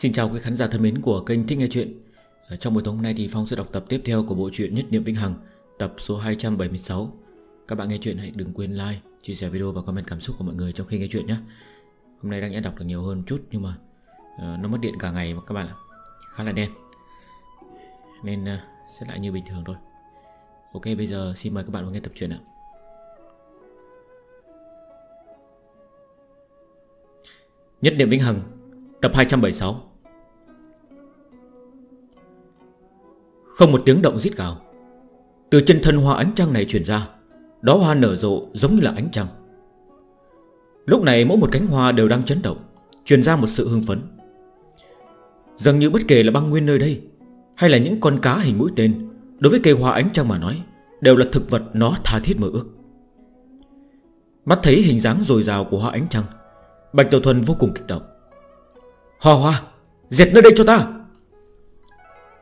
Xin chào quý khán giả thân mến của kênh Thích Nghe Chuyện. Trong buổi tối hôm nay thì Phong sẽ đọc tập tiếp theo của bộ truyện Nhất Niệm Vĩnh Hằng Tập số 276 Các bạn nghe chuyện hãy đừng quên like, chia sẻ video và comment cảm xúc của mọi người trong khi nghe chuyện nhé. Hôm nay đang nhã đọc được nhiều hơn chút nhưng mà uh, Nó mất điện cả ngày mà các bạn ạ. Khá là đen. Nên uh, sẽ lại như bình thường thôi. Ok bây giờ xin mời các bạn vào nghe tập truyện ạ. Nhất Niệm Vĩnh Hằng Tập 276 Không một tiếng động rít gào. Từ chân thân hoa ánh trăng này chuyển ra, Đó hoa nở rộ giống như là ánh trăng. Lúc này mỗi một cánh hoa đều đang chấn động, Truyền ra một sự hưng phấn. Dường như bất kể là băng nguyên nơi đây, Hay là những con cá hình mũi tên, Đối với cây hoa ánh trăng mà nói, Đều là thực vật nó tha thiết mơ ước. Mắt thấy hình dáng dồi dào của hoa ánh trăng, Bạch Tiểu Thuần vô cùng kích động. Hoa hoa, Diệt nơi đây cho ta!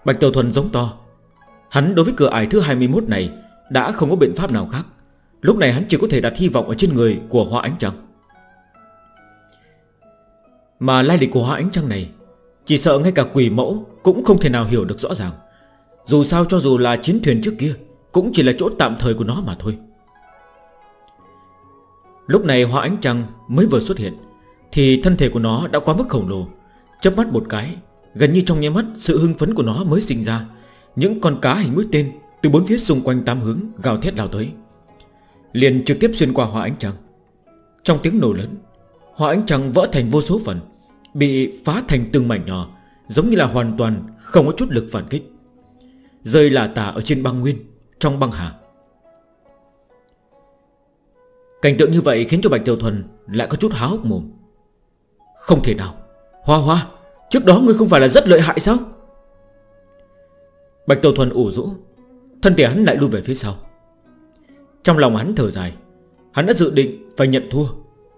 Bạch Tiểu Thuần giống to Hắn đối với cửa ải thứ 21 này Đã không có biện pháp nào khác. Lúc này hắn chỉ có thể đặt hy vọng ở trên người của Hoa Ánh Trăng. Mà lai lịch của Hoa Ánh Trăng này, Chỉ sợ ngay cả quỷ mẫu Cũng không thể nào hiểu được rõ ràng. Dù sao cho dù là chiến thuyền trước kia, Cũng chỉ là chỗ tạm thời của nó mà thôi. Lúc này Hoa Ánh Trăng mới vừa xuất hiện, Thì thân thể của nó đã quá mức khổng lồ. Chấp mắt một cái, Gần như trong nháy mắt sự hưng phấn của nó mới sinh ra. Những con cá hình mũi tên Từ bốn phía xung quanh tám hướng gào thét lao tới, Liền trực tiếp xuyên qua hỏa ánh trăng. Trong tiếng nổ lớn Hỏa ánh trăng vỡ thành vô số phần, Bị phá thành từng mảnh nhỏ, Giống như là hoàn toàn không có chút lực phản kích. Rơi là tả ở trên băng nguyên, Trong băng hà. Cảnh tượng như vậy khiến cho Bạch Tiểu Thuần Lại có chút há hốc mồm. Không thể nào. Hoa hoa, Trước đó ngươi không phải là rất lợi hại sao? Bạch Tổ Thuần ủ rũ, Thân thể hắn lại lui về phía sau. Trong lòng hắn thở dài, Hắn đã dự định phải nhận thua.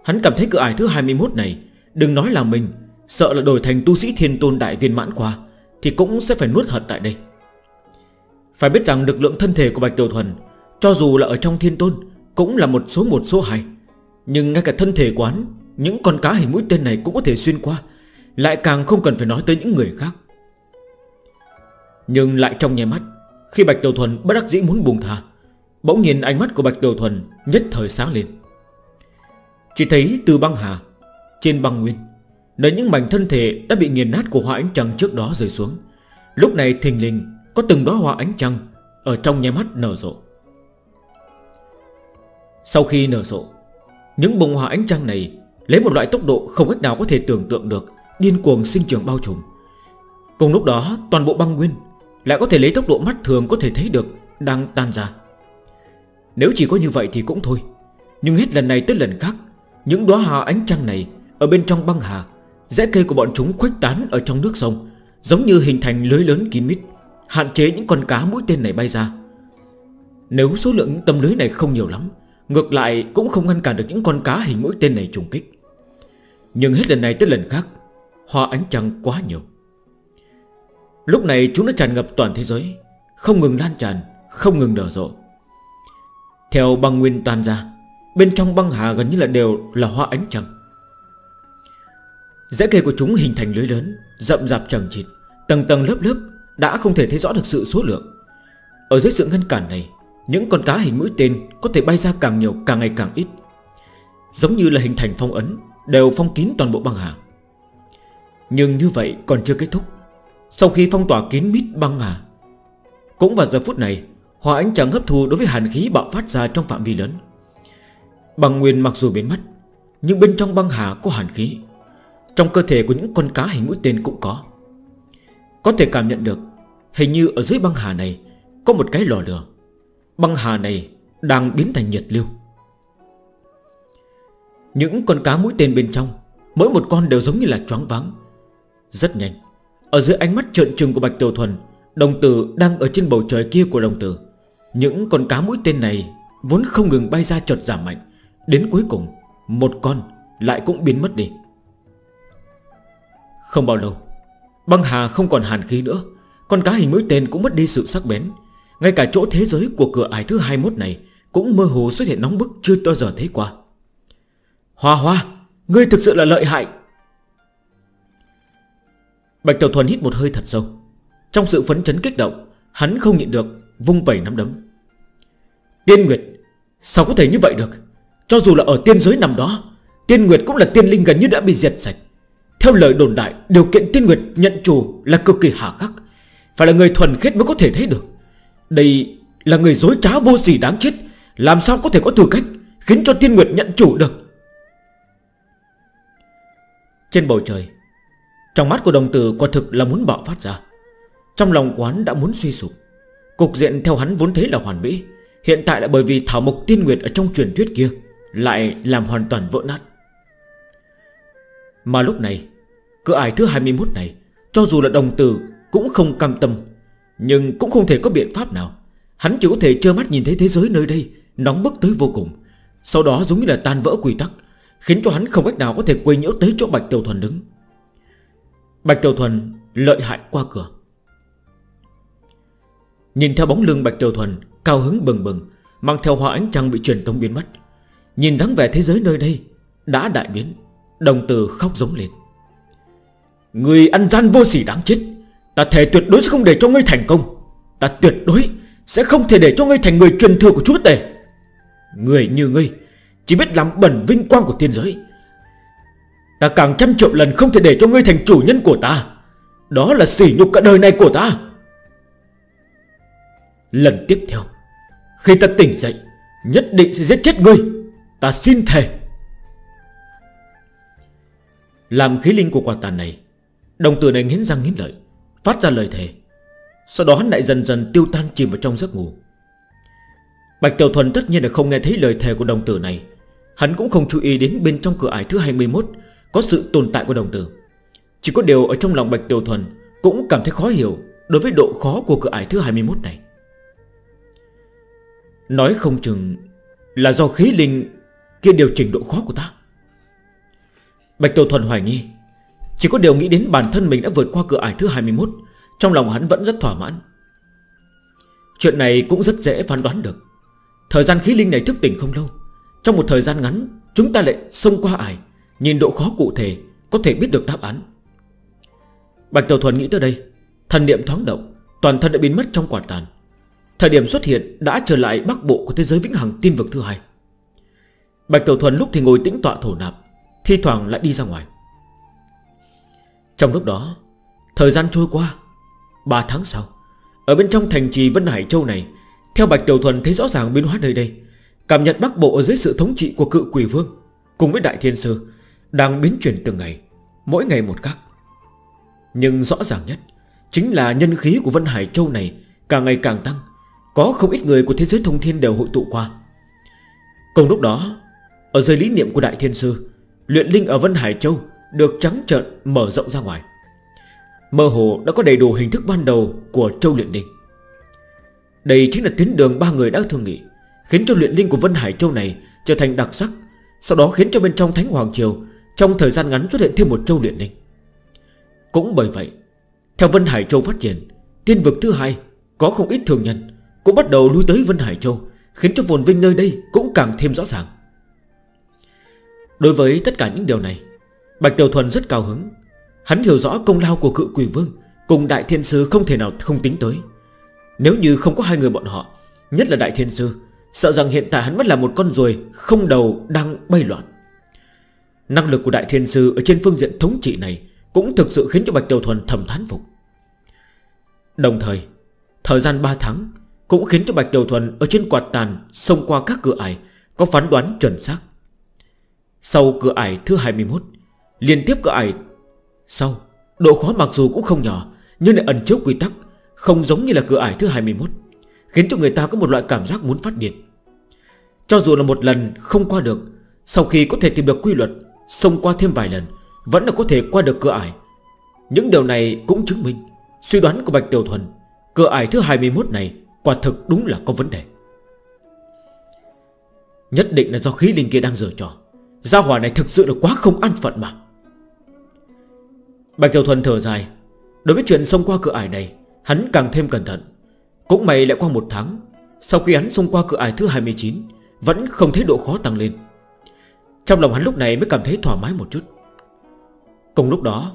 Hắn cảm thấy cửa ải thứ 21 này, Đừng nói là mình, Sợ là đổi thành tu sĩ thiên tôn đại viên mãn qua, Thì cũng sẽ phải nuốt hận tại đây. Phải biết rằng lực lượng thân thể của Bạch Đầu Thuần, Cho dù là ở trong thiên tôn, Cũng là một số một, số hai. Nhưng ngay cả thân thể quán, Những con cá hình mũi tên này cũng có thể xuyên qua, Lại càng không cần phải nói tới những người khác. Nhưng lại trong nháy mắt, Khi Bạch Tiểu Thuần bất đắc dĩ muốn buông thả Bỗng nhìn ánh mắt của Bạch Tiểu Thuần Nhất thời sáng lên. Chỉ thấy từ băng hà, Trên băng nguyên, Nơi những mảnh thân thể đã bị nghiền nát của họa ánh trăng trước đó rơi xuống. Lúc này thình lình Có từng đó họa ánh trăng Ở trong nháy mắt nở rộ. Sau khi nở rộ, Những bông họa ánh trăng này Lấy một loại tốc độ không cách nào có thể tưởng tượng được, Điên cuồng sinh trưởng bao trùm. Cùng lúc đó, toàn bộ băng nguyên lại có thể lấy tốc độ mắt thường có thể thấy được Đang tan ra. Nếu chỉ có như vậy thì cũng thôi. Nhưng hết lần này tới lần khác, Những đóa hoa ánh trăng này Ở bên trong băng hà Rẽ cây của bọn chúng khuếch tán ở trong nước sông, Giống như hình thành lưới lớn kín mít, Hạn chế những con cá mũi tên này bay ra. Nếu số lượng tấm lưới này không nhiều lắm, Ngược lại cũng không ngăn cản được những con cá hình mũi tên này trùng kích. Nhưng hết lần này tới lần khác, Hoa ánh trăng quá nhiều. Lúc này chúng đã tràn ngập toàn thế giới, Không ngừng lan tràn, Không ngừng nở rộ. Theo băng nguyên tan ra, Bên trong băng hà gần như là đều là hoa ánh trăng. Rẽ cây của chúng hình thành lưới lớn, Rậm rạp chẳng chịt, Tầng tầng lớp lớp Đã không thể thấy rõ được sự số lượng. Ở dưới sự ngăn cản này, Những con cá hình mũi tên có thể bay ra càng nhiều càng ngày càng ít. Giống như là hình thành phong ấn, Đều phong kín toàn bộ băng hà. Nhưng như vậy còn chưa kết thúc. Sau khi phong tỏa kín mít băng hà, Cũng vào giờ phút này, hòa ánh chẳng hấp thu đối với hàn khí bạo phát ra trong phạm vi lớn. Băng nguyên mặc dù biến mất, Nhưng bên trong băng hà có hàn khí. Trong cơ thể của những con cá hình mũi tên cũng có. Có thể cảm nhận được, Hình như ở dưới băng hà này Có một cái lò lửa. Băng hà này đang biến thành nhiệt lưu. Những con cá mũi tên bên trong, Mỗi một con đều giống như là choáng váng. Rất nhanh ở dưới ánh mắt trợn trừng của Bạch Tiểu Thuần, Đồng tử đang ở trên bầu trời kia của đồng tử. Những con cá mũi tên này Vốn không ngừng bay ra chợt giảm mạnh. Đến cuối cùng, Một con lại cũng biến mất đi. Không bao lâu, Băng hà không còn hàn khí nữa. Con cá hình mũi tên cũng mất đi sự sắc bén. Ngay cả chỗ thế giới của cửa ải thứ 21 này Cũng mơ hồ xuất hiện nóng bức chưa bao giờ thấy qua. Hoa hoa, Ngươi thực sự là lợi hại. Bạch Tiểu Thuần hít một hơi thật sâu. Trong sự phấn chấn kích động, Hắn không nhịn được, vung vẩy nắm đấm. Tiên Nguyệt, Sao có thể như vậy được? Cho dù là ở tiên giới nằm đó, Tiên Nguyệt cũng là tiên linh gần như đã bị diệt sạch. Theo lời đồn đại, Điều kiện Tiên Nguyệt nhận chủ là cực kỳ hà khắc. Phải là người thuần khiết mới có thể thấy được. Đây là người dối trá vô gì đáng chết, Làm sao có thể có tư cách Khiến cho Tiên Nguyệt nhận chủ được? Trên bầu trời trong mắt của đồng tử quả thực là muốn bạo phát ra. Trong lòng quán đã muốn suy sụp. Cục diện theo hắn vốn thế là hoàn mỹ. Hiện tại lại bởi vì thảo mộc tiên nguyệt Ở trong truyền thuyết kia Lại làm hoàn toàn vỡ nát. Mà lúc này, Cửa ải thứ 21 này, Cho dù là đồng tử cũng không cam tâm, Nhưng cũng không thể có biện pháp nào. Hắn chỉ có thể trơ mắt nhìn thấy thế giới nơi đây, Nóng bức tới vô cùng. Sau đó giống như là tan vỡ quy tắc, Khiến cho hắn không cách nào có thể quay nhiễu tới chỗ Bạch Tiểu Thuần đứng. Bạch Tiểu Thuần lợi hại qua cửa. Nhìn theo bóng lưng Bạch Tiểu Thuần, Cao hứng bừng bừng, Mang theo hoa ánh trăng bị truyền tống biến mất. Nhìn dáng vẻ thế giới nơi đây Đã đại biến, Đồng từ khóc giống lên. Người ăn gian vô sỉ đáng chết, Ta thề tuyệt đối sẽ không để cho ngươi thành công. Ta tuyệt đối sẽ không thể để cho ngươi thành người truyền thừa của chúa tể. Người như ngươi Chỉ biết làm bẩn vinh quang của thiên giới Ta càng trăm triệu lần không thể để cho ngươi thành chủ nhân của ta. Đó là sỉ nhục cả đời này của ta. Lần tiếp theo, Khi ta tỉnh dậy, Nhất định sẽ giết chết ngươi. Ta xin thề. Làm khí linh của quả tàn này, Đồng tử này nghiến răng nghiến lợi, Phát ra lời thề. Sau đó hắn lại dần dần tiêu tan chìm vào trong giấc ngủ. Bạch Tiểu Thuần tất nhiên là không nghe thấy lời thề của đồng tử này. Hắn cũng không chú ý đến bên trong cửa ải thứ 21 có sự tồn tại của đồng tử. Chỉ có điều ở trong lòng Bạch Tiểu Thuần Cũng cảm thấy khó hiểu Đối với độ khó của cửa ải thứ 21 này. Nói không chừng Là do khí linh kia điều chỉnh độ khó của ta. Bạch Tiểu Thuần hoài nghi. Chỉ có điều nghĩ đến bản thân mình đã vượt qua cửa ải thứ 21 Trong lòng hắn vẫn rất thỏa mãn. Chuyện này cũng rất dễ phán đoán được. Thời gian khí linh này thức tỉnh không lâu, Trong một thời gian ngắn, Chúng ta lại xông qua ải. Nhìn độ khó cụ thể, Có thể biết được đáp án. Bạch Tiểu Thuần nghĩ tới đây, Thần niệm thoáng động, Toàn thân đã biến mất trong quả tàn. Thời điểm xuất hiện đã trở lại bắc bộ của thế giới vĩnh hằng tiên vực thứ hai. Bạch Tiểu Thuần lúc thì ngồi tĩnh tọa thổ nạp, Thi thoảng lại đi ra ngoài. Trong lúc đó, Thời gian trôi qua 3 tháng sau, Ở bên trong thành trì Vân Hải Châu này, Theo Bạch Tiểu Thuần thấy rõ ràng biến hóa nơi đây, Cảm nhận Bắc Bộ ở dưới sự thống trị của cự quỷ vương, Cùng với Đại Thiên Sư đang biến chuyển từng ngày, Mỗi ngày một khắc. Nhưng rõ ràng nhất Chính là nhân khí của Vân Hải Châu này Càng ngày càng tăng, Có không ít người của thế giới thông thiên đều hội tụ qua. Cùng lúc đó, Ở dưới lý niệm của Đại Thiên Sư, Luyện linh ở Vân Hải Châu Được trắng trợn mở rộng ra ngoài. Mơ hồ đã có đầy đủ hình thức ban đầu Của Châu Luyện Linh Đây chính là tuyến đường ba người đã thương nghị, Khiến cho luyện linh của Vân Hải Châu này Trở thành đặc sắc, Sau đó khiến cho bên trong Thánh Hoàng Triều trong thời gian ngắn xuất hiện thêm một châu luyện linh Cũng bởi vậy, Theo Vân Hải Châu phát triển, Tiên vực thứ hai có không ít thường nhân Cũng bắt đầu lui tới Vân Hải Châu, Khiến cho vồn vinh nơi đây cũng càng thêm rõ ràng. Đối với tất cả những điều này, Bạch Tiểu Thuần rất cao hứng. Hắn hiểu rõ công lao của cự quỷ vương Cùng Đại Thiên Sư không thể nào không tính tới. Nếu như không có hai người bọn họ, Nhất là Đại Thiên Sư, Sợ rằng hiện tại hắn vẫn là một con ruồi Không đầu đang bay loạn. Năng lực của Đại Thiên Sư ở trên phương diện thống trị này Cũng thực sự khiến cho Bạch Tiểu Thuần thầm thán phục. Đồng thời Thời gian 3 tháng Cũng khiến cho Bạch Tiểu Thuần ở trên quạt tàn Xông qua các cửa ải Có phán đoán chuẩn xác. Sau cửa ải thứ 21 Liên tiếp cửa ải Sau, Độ khó mặc dù cũng không nhỏ, Nhưng lại ẩn chứa quy tắc Không giống như là cửa ải thứ 21 Khiến cho người ta có một loại cảm giác muốn phát điện. Cho dù là một lần không qua được, Sau khi có thể tìm được quy luật Xông qua thêm vài lần, Vẫn là có thể qua được cửa ải. Những điều này cũng chứng minh Suy đoán của Bạch Tiểu Thuần, Cửa ải thứ 21 này Quả thực đúng là có vấn đề. Nhất định là do khí linh kia đang dở trò. Gia hỏa này thực sự là quá không an phận mà. Bạch Tiểu Thuần thở dài. Đối với chuyện xông qua cửa ải này, Hắn càng thêm cẩn thận. Cũng may lại qua một tháng, Sau khi hắn xông qua cửa ải thứ 29 Vẫn không thấy độ khó tăng lên. Trong lòng hắn lúc này mới cảm thấy thoải mái một chút. Cùng lúc đó,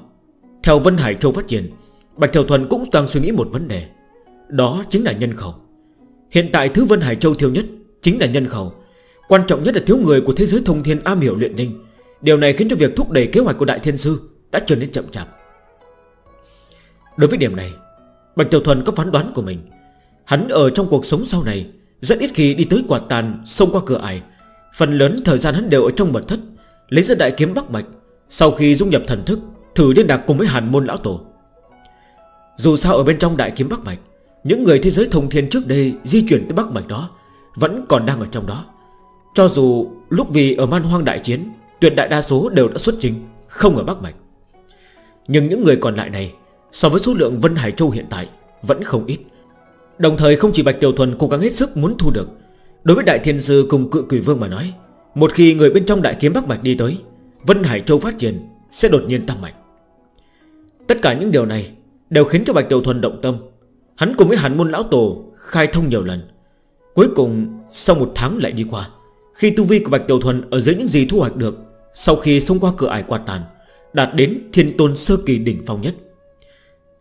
Theo Vân Hải Châu phát triển, Bạch Thiều Thuần cũng đang suy nghĩ một vấn đề. Đó chính là nhân khẩu. Hiện tại thứ Vân Hải Châu thiếu nhất Chính là nhân khẩu. Quan trọng nhất là thiếu người của thế giới thông thiên am hiểu luyện ninh Điều này khiến cho việc thúc đẩy kế hoạch của Đại Thiên Sư Đã trở nên chậm chạp. Đối với điểm này, Bạch Tiểu Thuần có phán đoán của mình. Hắn ở trong cuộc sống sau này, Rất ít khi đi tới quạt tàn Xông qua cửa ải. Phần lớn thời gian hắn đều ở trong mật thất, Lấy ra đại kiếm Bắc Mạch, Sau khi dung nhập thần thức, Thử liên lạc cùng với hàn môn lão tổ. Dù sao ở bên trong đại kiếm Bắc Mạch, Những người thế giới thông thiên trước đây Di chuyển tới Bắc Mạch đó Vẫn còn đang ở trong đó. Cho dù lúc vì ở man hoang đại chiến, Tuyệt đại đa số đều đã xuất trình, Không ở Bắc Mạch. Nhưng những người còn lại này, So với số lượng Vân Hải Châu hiện tại, Vẫn không ít. Đồng thời không chỉ Bạch Tiểu Thuần cố gắng hết sức muốn thu được Đối với Đại Thiên Sư cùng cự quỷ vương mà nói, Một khi người bên trong Đại Kiếm Bắc Mạch đi tới, Vân Hải Châu phát triển Sẽ đột nhiên tăng mạnh. Tất cả những điều này Đều khiến cho Bạch Tiểu Thuần động tâm. Hắn cùng với hàn môn lão tổ khai thông nhiều lần. Cuối cùng, sau một tháng lại đi qua, Khi tu vi của Bạch Tiểu Thuần Ở dưới những gì thu hoạch được Sau khi xông qua cửa ải quạt tàn, Đạt đến thiên tôn sơ kỳ đỉnh phong nhất,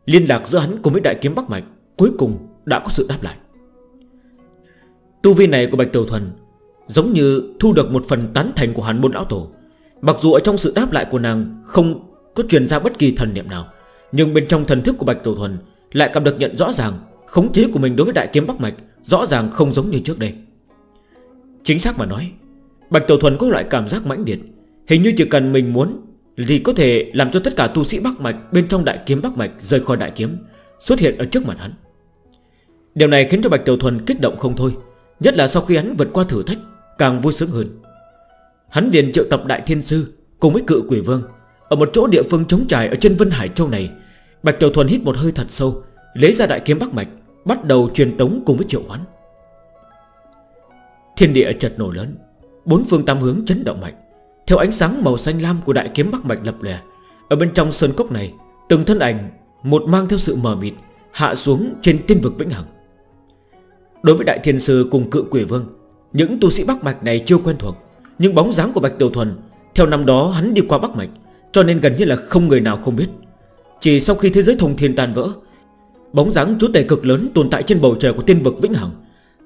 Liên lạc giữa hắn cùng với đại kiếm Bắc Mạch Cuối cùng đã có sự đáp lại. Tu vi này của Bạch Tiểu Thuần Giống như thu được một phần tán thành của hàn môn lão tổ. Mặc dù ở trong sự đáp lại của nàng Không có truyền ra bất kỳ thần niệm nào, Nhưng bên trong thần thức của Bạch Tiểu Thuần Lại cảm được nhận rõ ràng Khống chế của mình đối với đại kiếm Bắc Mạch Rõ ràng không giống như trước đây. Chính xác mà nói, Bạch Tiểu Thuần có loại cảm giác mãnh liệt, Hình như chỉ cần mình muốn Thì có thể làm cho tất cả tu sĩ Bắc Mạch Bên trong đại kiếm Bắc Mạch rời khỏi đại kiếm, Xuất hiện ở trước mặt hắn. Điều này khiến cho Bạch Tiểu Thuần kích động không thôi. Nhất là sau khi hắn vượt qua thử thách, Càng vui sướng hơn. Hắn liền triệu tập Đại Thiên Sư Cùng với cự quỷ vương Ở một chỗ địa phương chống trải ở trên Vân Hải Châu này. Bạch Tiểu Thuần hít một hơi thật sâu, Lấy ra đại kiếm Bắc Mạch, Bắt đầu truyền tống cùng với triệu hoán. Thiên địa chật nổ lớn, Bốn phương tam hướng chấn động mạnh. Theo ánh sáng màu xanh lam của đại kiếm Bắc Mạch lập lè Ở bên trong sơn cốc này, Từng thân ảnh Một mang theo sự mờ mịt Hạ xuống trên tiên vực Vĩnh Hằng. Đối với Đại Thiên Sư cùng cự quỷ vương, Những tu sĩ Bắc Mạch này chưa quen thuộc, Nhưng bóng dáng của Bạch Tiểu Thuần, Theo năm đó hắn đi qua Bắc Mạch, Cho nên gần như là không người nào không biết. Chỉ sau khi thế giới thông thiên tan vỡ, Bóng dáng chú tể cực lớn tồn tại trên bầu trời của tiên vực Vĩnh Hằng.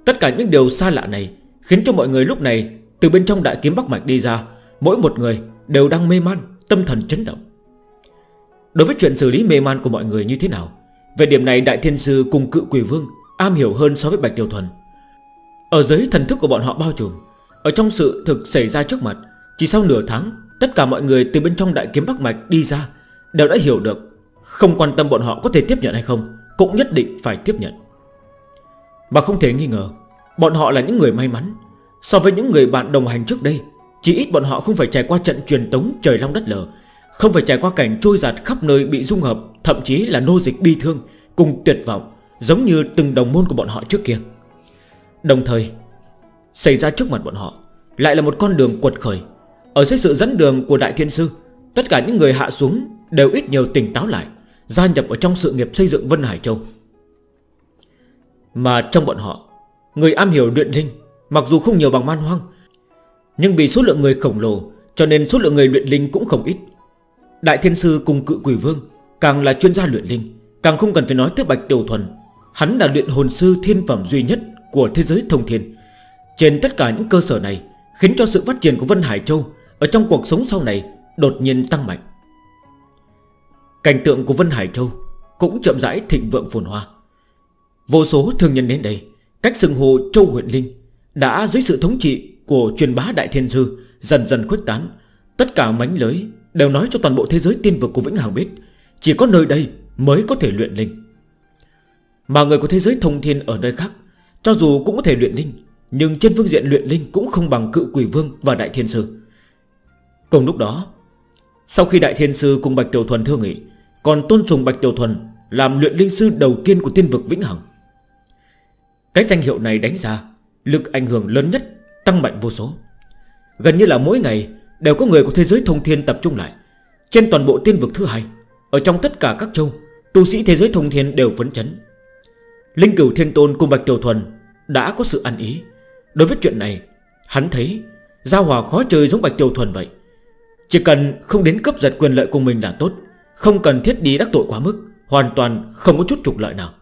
Tất cả những điều xa lạ này Khiến cho mọi người lúc này Từ bên trong đại kiếm Bắc Mạch đi ra, Mỗi một người đều đang mê man, Tâm thần chấn động. Đối với chuyện xử lý mê man của mọi người như thế nào, Về điểm này Đại Thiên Sư cùng cự quỷ vương Am hiểu hơn so với Bạch Tiểu Thuần. Ở dưới thần thức của bọn họ bao trùm, Ở trong sự thực xảy ra trước mặt, Chỉ sau nửa tháng, Tất cả mọi người từ bên trong đại kiếm Bắc Mạch đi ra, Đều đã hiểu được Không quan tâm bọn họ có thể tiếp nhận hay không, Cũng nhất định phải tiếp nhận. Mà không thể nghi ngờ, Bọn họ là những người may mắn. So với những người bạn đồng hành trước đây, Chỉ ít bọn họ không phải trải qua trận truyền tống trời long đất lở, Không phải trải qua cảnh trôi giặt khắp nơi bị dung hợp, Thậm chí là nô dịch bi thương Cùng tuyệt vọng. Giống như từng đồng môn của bọn họ trước kia. Đồng thời, Xảy ra trước mặt bọn họ Lại là một con đường quật khởi. Ở dưới sự dẫn đường của Đại Thiên Sư, Tất cả những người hạ xuống đều ít nhiều tỉnh táo lại, Gia nhập ở trong sự nghiệp xây dựng Vân Hải Châu. Mà trong bọn họ, Người am hiểu luyện linh, Mặc dù không nhiều bằng man hoang, Nhưng vì số lượng người khổng lồ, Cho nên số lượng người luyện linh cũng không ít. Đại Thiên Sư cùng cự quỷ vương Càng là chuyên gia luyện linh, Càng không cần phải nói tới Bạch Tiểu Thuần Hắn là luyện hồn sư thiên phẩm duy nhất Của thế giới thông thiên. Trên tất cả những cơ sở này Khiến cho sự phát triển của Vân Hải Châu Ở trong cuộc sống sau này đột nhiên tăng mạnh. Cảnh tượng của Vân Hải Châu Cũng chậm rãi thịnh vượng phồn hoa. Vô số thương nhân đến đây, Cách sừng hồ Châu huyện Linh, Đã dưới sự thống trị của truyền bá Đại Thiên sư Dần dần khuếch tán. Tất cả mánh lưới đều nói cho toàn bộ thế giới tiên vực của Vĩnh Hằng biết, Chỉ có nơi đây mới có thể luyện linh. Mà người của thế giới thông thiên ở nơi khác, Cho dù cũng có thể luyện linh, Nhưng trên phương diện luyện linh cũng không bằng cự quỷ vương và đại thiên sư. Cùng lúc đó, Sau khi đại thiên sư cùng Bạch Tiểu Thuần thương nghị, Còn tôn trùng Bạch Tiểu Thuần Làm luyện linh sư đầu tiên của tiên vực Vĩnh Hằng. Cái danh hiệu này đánh ra, Lực ảnh hưởng lớn nhất tăng mạnh vô số. Gần như là mỗi ngày Đều có người của thế giới thông thiên tập trung lại. Trên toàn bộ tiên vực thứ hai, Ở trong tất cả các châu, Tu sĩ thế giới thông thiên đều phấn chấn. Linh cửu thiên tôn cùng Bạch Tiểu Thuần Đã có sự ăn ý. Đối với chuyện này, Hắn thấy Giao hòa khó chơi giống Bạch Tiểu Thuần vậy. Chỉ cần không đến cấp giật quyền lợi của mình là tốt, Không cần thiết đi đắc tội quá mức, Hoàn toàn không có chút trục lợi nào.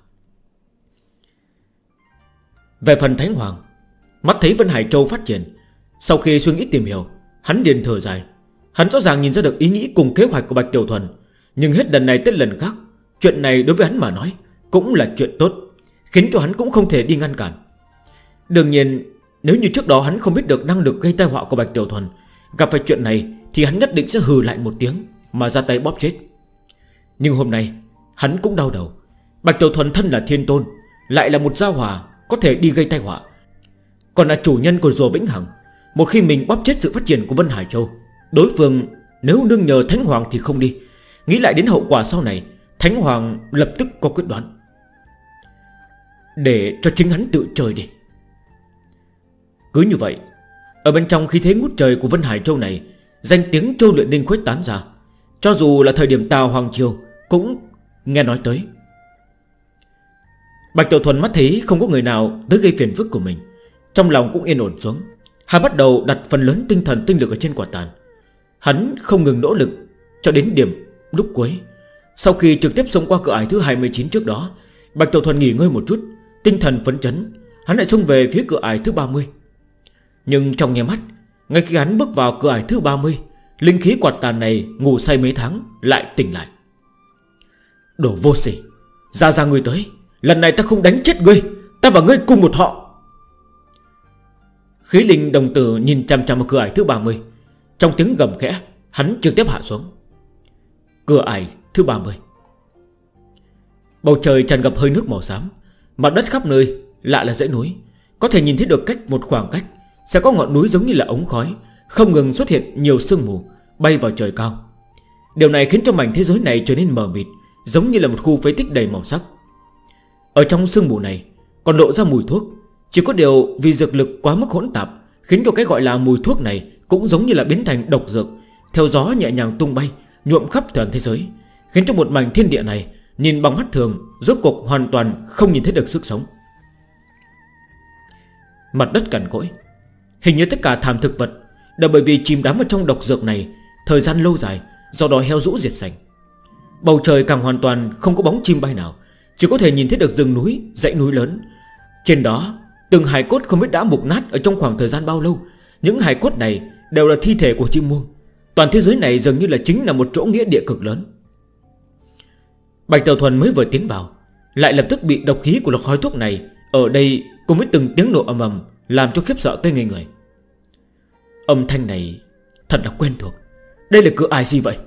Về phần Thánh Hoàng, Mắt thấy Vân Hải Châu phát triển, Sau khi suy nghĩ tìm hiểu, Hắn điền thở dài. Hắn rõ ràng nhìn ra được ý nghĩ cùng kế hoạch của Bạch Tiểu Thuần, Nhưng hết lần này tới lần khác, Chuyện này đối với hắn mà nói Cũng là chuyện tốt. Khiến cho hắn cũng không thể đi ngăn cản. Đương nhiên, nếu như trước đó hắn không biết được năng lực gây tai họa của Bạch Tiểu Thuần, Gặp phải chuyện này Thì hắn nhất định sẽ hừ lại một tiếng Mà ra tay bóp chết. Nhưng hôm nay, hắn cũng đau đầu. Bạch Tiểu Thuần thân là thiên tôn, Lại là một gia hòa có thể đi gây tai họa. Còn là chủ nhân của rùa Vĩnh Hằng, Một khi mình bóp chết sự phát triển của Vân Hải Châu, Đối phương nếu nương nhờ Thánh Hoàng thì không đi. Nghĩ lại đến hậu quả sau này, Thánh Hoàng lập tức có quyết đoán. Để cho chính hắn tự trời đi. Cứ như vậy, Ở bên trong khi thế ngút trời của Vân Hải Châu này, Danh tiếng Châu Luyện Ninh khuếch tán ra. Cho dù là thời điểm Tào Hoàng Triều Cũng nghe nói tới. Bạch Tiểu Thuần mắt thấy không có người nào Tới gây phiền phức của mình. Trong lòng cũng yên ổn xuống. Hắn bắt đầu đặt phần lớn tinh thần tinh lực ở trên quả tàn. Hắn không ngừng nỗ lực Cho đến điểm lúc cuối. Sau khi trực tiếp xông qua cửa ải thứ 29 trước đó, Bạch Tiểu Thuần nghỉ ngơi một chút Tinh thần phấn chấn, Hắn lại xông về phía cửa ải thứ 30 Nhưng trong nhà mắt, Ngay khi hắn bước vào cửa ải thứ 30 Linh khí quạt tàn này ngủ say mấy tháng Lại tỉnh lại. Đồ vô sỉ, Ra ra người tới, Lần này ta không đánh chết ngươi, Ta và ngươi cùng một họ. Khí linh đồng tử nhìn chăm chăm vào cửa ải thứ 30 Trong tiếng gầm khẽ, Hắn trực tiếp hạ xuống. Cửa ải thứ 30 Bầu trời tràn gặp hơi nước màu xám Mặt đất khắp nơi lại là dãy núi. Có thể nhìn thấy được cách một khoảng cách Sẽ có ngọn núi giống như là ống khói, Không ngừng xuất hiện nhiều sương mù, Bay vào trời cao. Điều này khiến cho mảnh thế giới này trở nên mờ mịt, Giống như là một khu phế tích đầy màu sắc. Ở trong sương mù này Còn lộ ra mùi thuốc. Chỉ có điều vì dược lực quá mức hỗn tạp, Khiến cho cái gọi là mùi thuốc này Cũng giống như là biến thành độc dược, Theo gió nhẹ nhàng tung bay, Nhuộm khắp toàn thế giới, Khiến cho một mảnh thiên địa này Nhìn bằng mắt thường Rốt cuộc hoàn toàn không nhìn thấy được sức sống. Mặt đất cằn cỗi. Hình như tất cả thảm thực vật Đã bởi vì chìm đắm ở trong độc dược này Thời gian lâu dài, Do đó heo rũ diệt sạch. Bầu trời càng hoàn toàn không có bóng chim bay nào, Chỉ có thể nhìn thấy được rừng núi, Dãy núi lớn. Trên đó, từng hải cốt không biết đã mục nát Ở trong khoảng thời gian bao lâu. Những hải cốt này đều là thi thể của chim muông. Toàn thế giới này dường như là chính là một chỗ nghĩa địa cực lớn. Bạch Tiểu Thuần mới vừa tiến vào, Lại lập tức bị độc khí của lọc khói thuốc này Ở đây cùng với từng tiếng nổ ầm ầm Làm cho khiếp sợ tới ngây người. Âm thanh này Thật là quen thuộc. Đây là cửa ai gì vậy?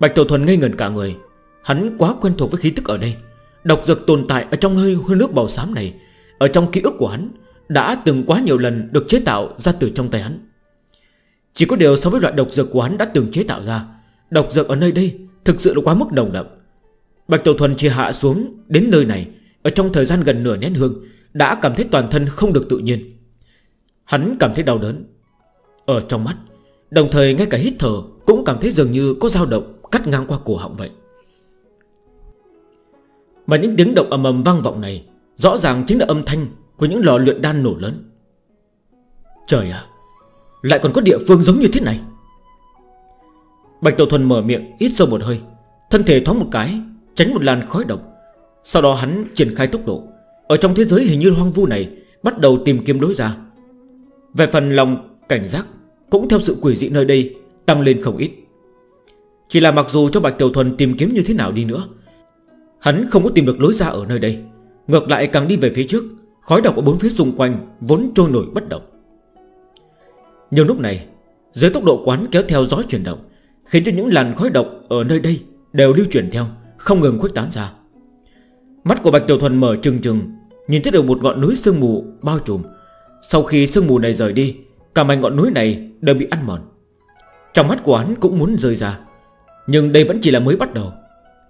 Bạch Tiểu Thuần ngây ngần cả người. Hắn quá quen thuộc với khí tức ở đây. Độc dược tồn tại ở trong hơi nước bào xám này, Ở trong ký ức của hắn, Đã từng quá nhiều lần được chế tạo ra từ trong tay hắn. Chỉ có điều so với loại độc dược của hắn đã từng chế tạo ra, Độc dược ở nơi đây Thực sự là quá mức nồng đậm. Bạch Tiểu Thuần chỉ hạ xuống đến nơi này, Ở trong thời gian gần nửa nén hương, Đã cảm thấy toàn thân không được tự nhiên. Hắn cảm thấy đau đớn. Ở trong mắt, Đồng thời ngay cả hít thở Cũng cảm thấy dường như có dao động cắt ngang qua cổ họng vậy. Mà những tiếng động ầm ầm vang vọng này, Rõ ràng chính là âm thanh Của những lò luyện đan nổ lớn. Trời ạ, Lại còn có địa phương giống như thế này. Bạch Tổ Thuần mở miệng ít sâu một hơi, Thân thể thoáng một cái, Tránh một làn khói độc. Sau đó hắn triển khai tốc độ. Ở trong thế giới hình như hoang vu này, Bắt đầu tìm kiếm đối ra. Về phần lòng cảnh giác, Cũng theo sự quỷ dị nơi đây, Tăng lên không ít. Chỉ là mặc dù cho Bạch Tiểu Thuần tìm kiếm như thế nào đi nữa, Hắn không có tìm được lối ra ở nơi đây. Ngược lại càng đi về phía trước, Khói độc ở bốn phía xung quanh Vốn trôi nổi bất động. Nhưng lúc này, Dưới tốc độ quán kéo theo gió chuyển động Khiến cho những làn khói độc ở nơi đây Đều lưu chuyển theo, Không ngừng khuếch tán ra. Mắt của Bạch Tiểu Thuần mở trừng trừng, Nhìn thấy được một ngọn núi sương mù bao trùm. Sau khi sương mù này rời đi, Cả mảnh ngọn núi này đều bị ăn mòn. Trong mắt của hắn cũng muốn rơi ra, Nhưng đây vẫn chỉ là mới bắt đầu.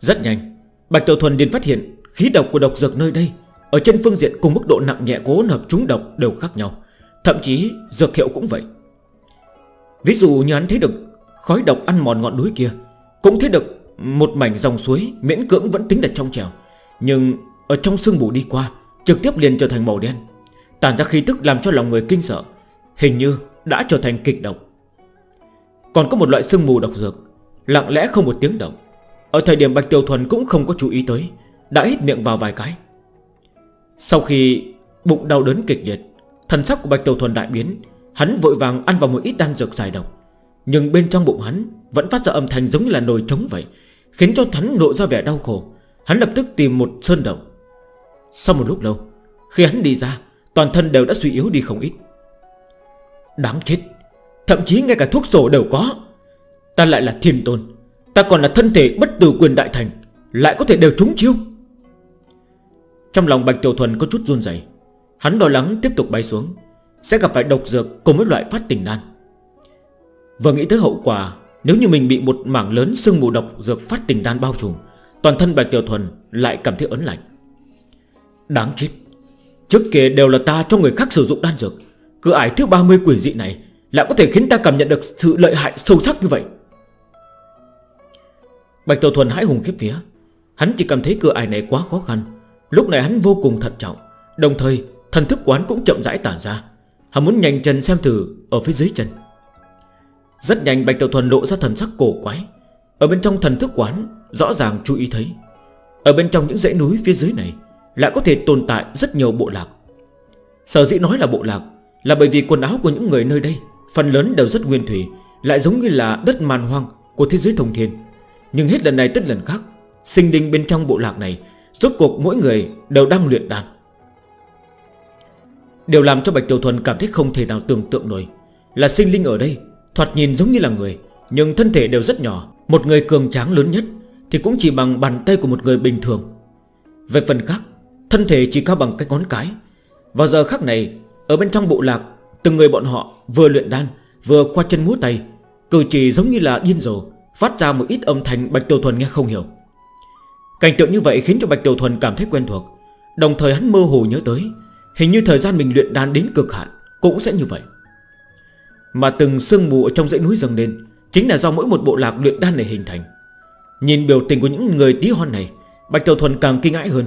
Rất nhanh, Bạch Tiểu Thuần liền phát hiện Khí độc của độc dược nơi đây Ở trên phương diện cùng mức độ nặng nhẹ cố nập trúng độc đều khác nhau, Thậm chí dược hiệu cũng vậy. Ví dụ như hắn thấy được Khói độc ăn mòn ngọn núi kia, Cũng thấy được một mảnh dòng suối Miễn cưỡng vẫn tính là trong trèo. Nhưng ở trong sương mù đi qua, Trực tiếp liền trở thành màu đen. Tản ra khí tức làm cho lòng người kinh sợ, Hình như đã trở thành kịch độc. Còn có một loại sương mù độc dược, Lặng lẽ không một tiếng động. Ở thời điểm Bạch Tiểu Thuần cũng không có chú ý tới, Đã hít miệng vào vài cái. Sau khi bụng đau đớn kịch liệt, Thần sắc của Bạch Tiểu Thuần đại biến, Hắn vội vàng ăn vào một ít đan dược giải độc. Nhưng bên trong bụng hắn Vẫn phát ra âm thanh giống như là nồi trống vậy, Khiến cho hắn lộ ra vẻ đau khổ. Hắn lập tức tìm một sơn động. Sau một lúc lâu, Khi hắn đi ra, Toàn thân đều đã suy yếu đi không ít. Đáng chết, Thậm chí ngay cả thuốc sổ đều có. Ta lại là thiên tôn, Ta còn là thân thể bất tử quyền đại thành, Lại có thể đều trúng chiêu. Trong lòng Bạch Tiểu Thuần có chút run dày Hắn lo lắng tiếp tục bay xuống, Sẽ gặp phải độc dược cùng với loại phát tình nan Vừa nghĩ tới hậu quả, Nếu như mình bị một mảng lớn sương mù độc Dược phát tình đan bao trùm, Toàn thân Bạch Tiểu Thuần lại cảm thấy ấn lạnh. Đáng chết, Trước kia đều là ta cho người khác sử dụng đan dược cửa ải thứ 30 quỷ dị này Lại có thể khiến ta cảm nhận được sự lợi hại sâu sắc như vậy. Bạch Tiểu Thuần hãi hùng khiếp phía Hắn chỉ cảm thấy cửa ải này quá khó khăn, Lúc này hắn vô cùng thận trọng, Đồng thời thần thức quán cũng chậm rãi tản ra. Hắn muốn nhanh chân xem thử ở phía dưới chân. Rất nhanh Bạch Tiểu Thuần lộ ra thần sắc cổ quái. Ở bên trong thần thức quán, Rõ ràng chú ý thấy. Ở bên trong những dãy núi phía dưới này, Lại có thể tồn tại rất nhiều bộ lạc. Sở dĩ nói là bộ lạc Là bởi vì quần áo của những người nơi đây, Phần lớn đều rất nguyên thủy, Lại giống như là đất man hoang của thế giới thông thiên. Nhưng hết lần này tất lần khác, Sinh linh bên trong bộ lạc này, Rốt cuộc mỗi người đều đang luyện đàn Điều làm cho Bạch Tiểu Thuần cảm thấy không thể nào tưởng tượng nổi Là sinh linh ở đây Thoạt nhìn giống như là người, Nhưng thân thể đều rất nhỏ. Một người cường tráng lớn nhất Thì cũng chỉ bằng bàn tay của một người bình thường. Về phần khác, Thân thể chỉ cao bằng cái ngón cái. Vào giờ khác này, Ở bên trong bộ lạc, Từng người bọn họ vừa luyện đan, Vừa khoa chân múa tay. Cử chỉ giống như là điên rồ, Phát ra một ít âm thanh Bạch Tiểu Thuần nghe không hiểu. Cảnh tượng như vậy khiến cho Bạch Tiểu Thuần cảm thấy quen thuộc. Đồng thời hắn mơ hồ nhớ tới, Hình như thời gian mình luyện đan đến cực hạn Cũng sẽ như vậy. Mà từng sương mù ở trong dãy núi dâng lên, Chính là do mỗi một bộ lạc luyện đan này hình thành. Nhìn biểu tình của những người tí hon này, Bạch Tiểu Thuần càng kinh ngãi hơn.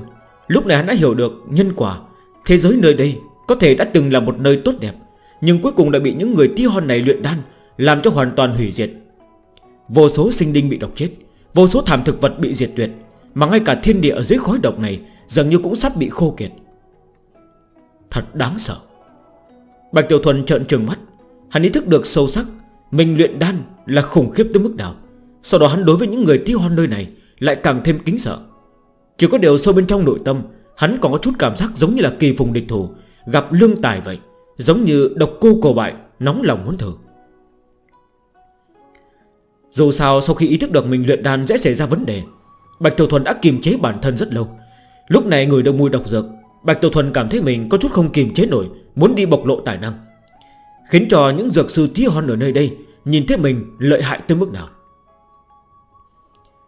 Lúc này hắn đã hiểu được nhân quả, Thế giới nơi đây có thể đã từng là một nơi tốt đẹp, Nhưng cuối cùng đã bị những người tí hon này luyện đan Làm cho hoàn toàn hủy diệt. Vô số sinh linh bị độc chết, Vô số thảm thực vật bị diệt tuyệt, Mà ngay cả thiên địa ở dưới khói độc này Dường như cũng sắp bị khô kiệt. Thật đáng sợ. Bạch Tiểu Thuần trợn trừng mắt Hắn ý thức được sâu sắc, Mình luyện đan là khủng khiếp tới mức nào. Sau đó hắn đối với những người tí hon nơi này Lại càng thêm kính sợ. Chỉ có điều sâu bên trong nội tâm, Hắn còn có chút cảm giác giống như là kỳ phùng địch thủ, Gặp lương tài vậy, Giống như độc cô cầu bại, Nóng lòng muốn thử. Dù sao, sau khi ý thức được mình luyện đan dễ xảy ra vấn đề, Bạch Tiểu Thuần đã kiềm chế bản thân rất lâu. Lúc này người được mùi độc dược, Bạch Tiểu Thuần cảm thấy mình có chút không kiềm chế nổi, Muốn đi bộc lộ tài năng. Khiến cho những dược sư tí hon ở nơi đây Nhìn thấy mình lợi hại tới mức nào.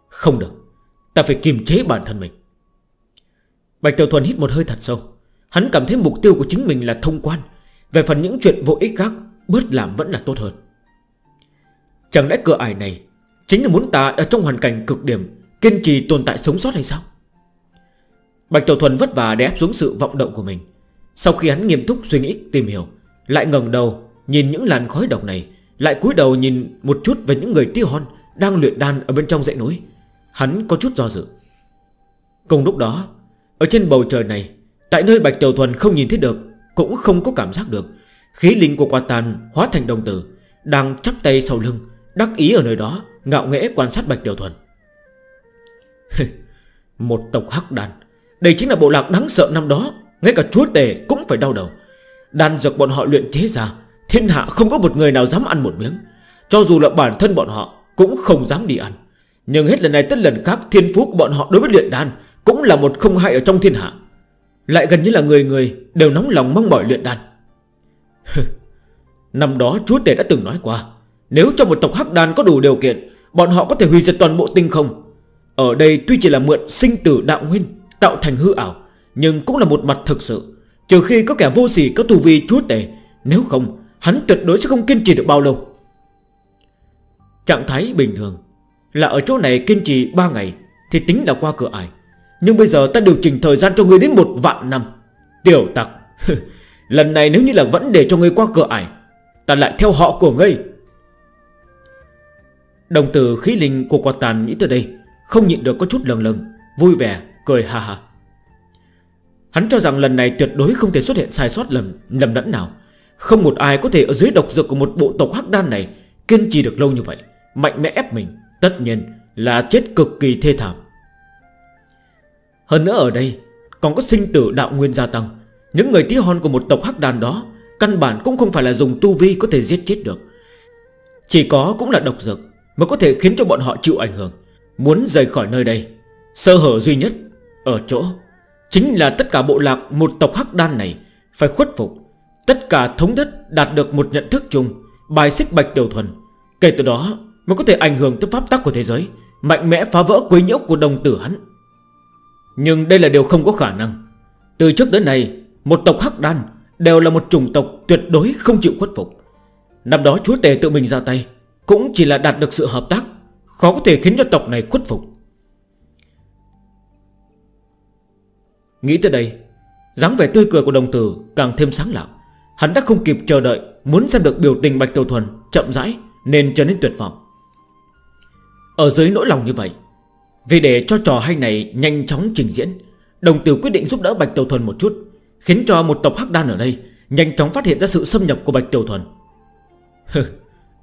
Không được, Ta phải kiềm chế bản thân mình. Bạch Tiểu Thuần hít một hơi thật sâu. Hắn cảm thấy mục tiêu của chính mình là thông quan. Về phần những chuyện vô ích khác, Bớt làm vẫn là tốt hơn. Chẳng lẽ cửa ải này Chính là muốn ta ở trong hoàn cảnh cực điểm, Kiên trì tồn tại sống sót hay sao? Bạch Tiểu Thuần vất vả để ép xuống sự vọng động của mình. Sau khi hắn nghiêm túc suy nghĩ, tìm hiểu, Lại ngẩng đầu Nhìn những làn khói độc này, Lại cúi đầu nhìn một chút về những người tiêu hon Đang luyện đan ở bên trong dãy núi. Hắn có chút do dự. Cùng lúc đó, Ở trên bầu trời này, Tại nơi Bạch Tiểu Thuần không nhìn thấy được, Cũng không có cảm giác được, Khí linh của quả tàn hóa thành đồng tử, Đang chắp tay sau lưng, Đắc ý ở nơi đó, Ngạo nghẽ quan sát Bạch Tiểu Thuần. Một tộc hắc đàn, Đây chính là bộ lạc đáng sợ năm đó, Ngay cả chúa tể cũng phải đau đầu. Đàn dược bọn họ luyện chế ra Thiên hạ không có một người nào dám ăn một miếng. Cho dù là bản thân bọn họ Cũng không dám đi ăn. Nhưng hết lần này tới lần khác, thiên phú của bọn họ đối với luyện đan Cũng là một không hại ở trong thiên hạ. Lại gần như là người người Đều nóng lòng mong mỏi luyện đan. Năm đó chúa tể đã từng nói qua, Nếu cho một tộc hắc đan có đủ điều kiện, Bọn họ có thể hủy diệt toàn bộ tinh không. Ở đây tuy chỉ là mượn sinh tử đạo nguyên Tạo thành hư ảo, Nhưng cũng là một mặt thực sự. Trừ khi có kẻ vô sỉ có thù vi chúa tể, Nếu không Hắn tuyệt đối sẽ không kiên trì được bao lâu. Trạng thái bình thường Là ở chỗ này kiên trì 3 ngày Thì tính là qua cửa ải. Nhưng bây giờ ta điều chỉnh thời gian cho ngươi đến một vạn năm. Tiểu tặc Lần này nếu như là vẫn để cho ngươi qua cửa ải Ta lại theo họ của ngươi. Đồng tử khí linh của quạt tàn nghĩ tới đây Không nhịn được có chút lần lần Vui vẻ, cười ha ha. Hắn cho rằng lần này tuyệt đối không thể xuất hiện sai sót lầm lầm lẫn nào. Không một ai có thể ở dưới độc dược của một bộ tộc hắc đan này Kiên trì được lâu như vậy, Mạnh mẽ ép mình, Tất nhiên là chết cực kỳ thê thảm. Hơn nữa ở đây, Còn có sinh tử đạo nguyên gia tăng. Những người tí hon của một tộc hắc đàn đó Căn bản cũng không phải là dùng tu vi có thể giết chết được. Chỉ có cũng là độc dược Mới có thể khiến cho bọn họ chịu ảnh hưởng. Muốn rời khỏi nơi đây, Sơ hở duy nhất Ở chỗ Chính là tất cả bộ lạc một tộc hắc đan này Phải khuất phục. Tất cả thống đất đạt được một nhận thức chung. Bài xích bạch tiểu thuần. Kể từ đó mới có thể ảnh hưởng tới pháp tắc của thế giới, Mạnh mẽ phá vỡ quấy nhiễu của đồng tử hắn. Nhưng đây là điều không có khả năng. Từ trước đến nay, Một tộc Hắc Đan Đều là một chủng tộc tuyệt đối không chịu khuất phục. Năm đó chúa tể tự mình ra tay Cũng chỉ là đạt được sự hợp tác, Khó có thể khiến cho tộc này khuất phục. Nghĩ tới đây, dáng vẻ tươi cười của đồng tử càng thêm sáng lạng Hắn đã không kịp chờ đợi, Muốn xem được biểu tình Bạch Tiểu Thuần Chậm rãi nên trở nên tuyệt vọng. Ở dưới nỗi lòng như vậy, Vì để cho trò hay này nhanh chóng trình diễn, Đồng tử quyết định giúp đỡ Bạch Tiểu Thuần một chút, Khiến cho một tộc Hắc Đan ở đây Nhanh chóng phát hiện ra sự xâm nhập của Bạch Tiểu Thuần. Hừ,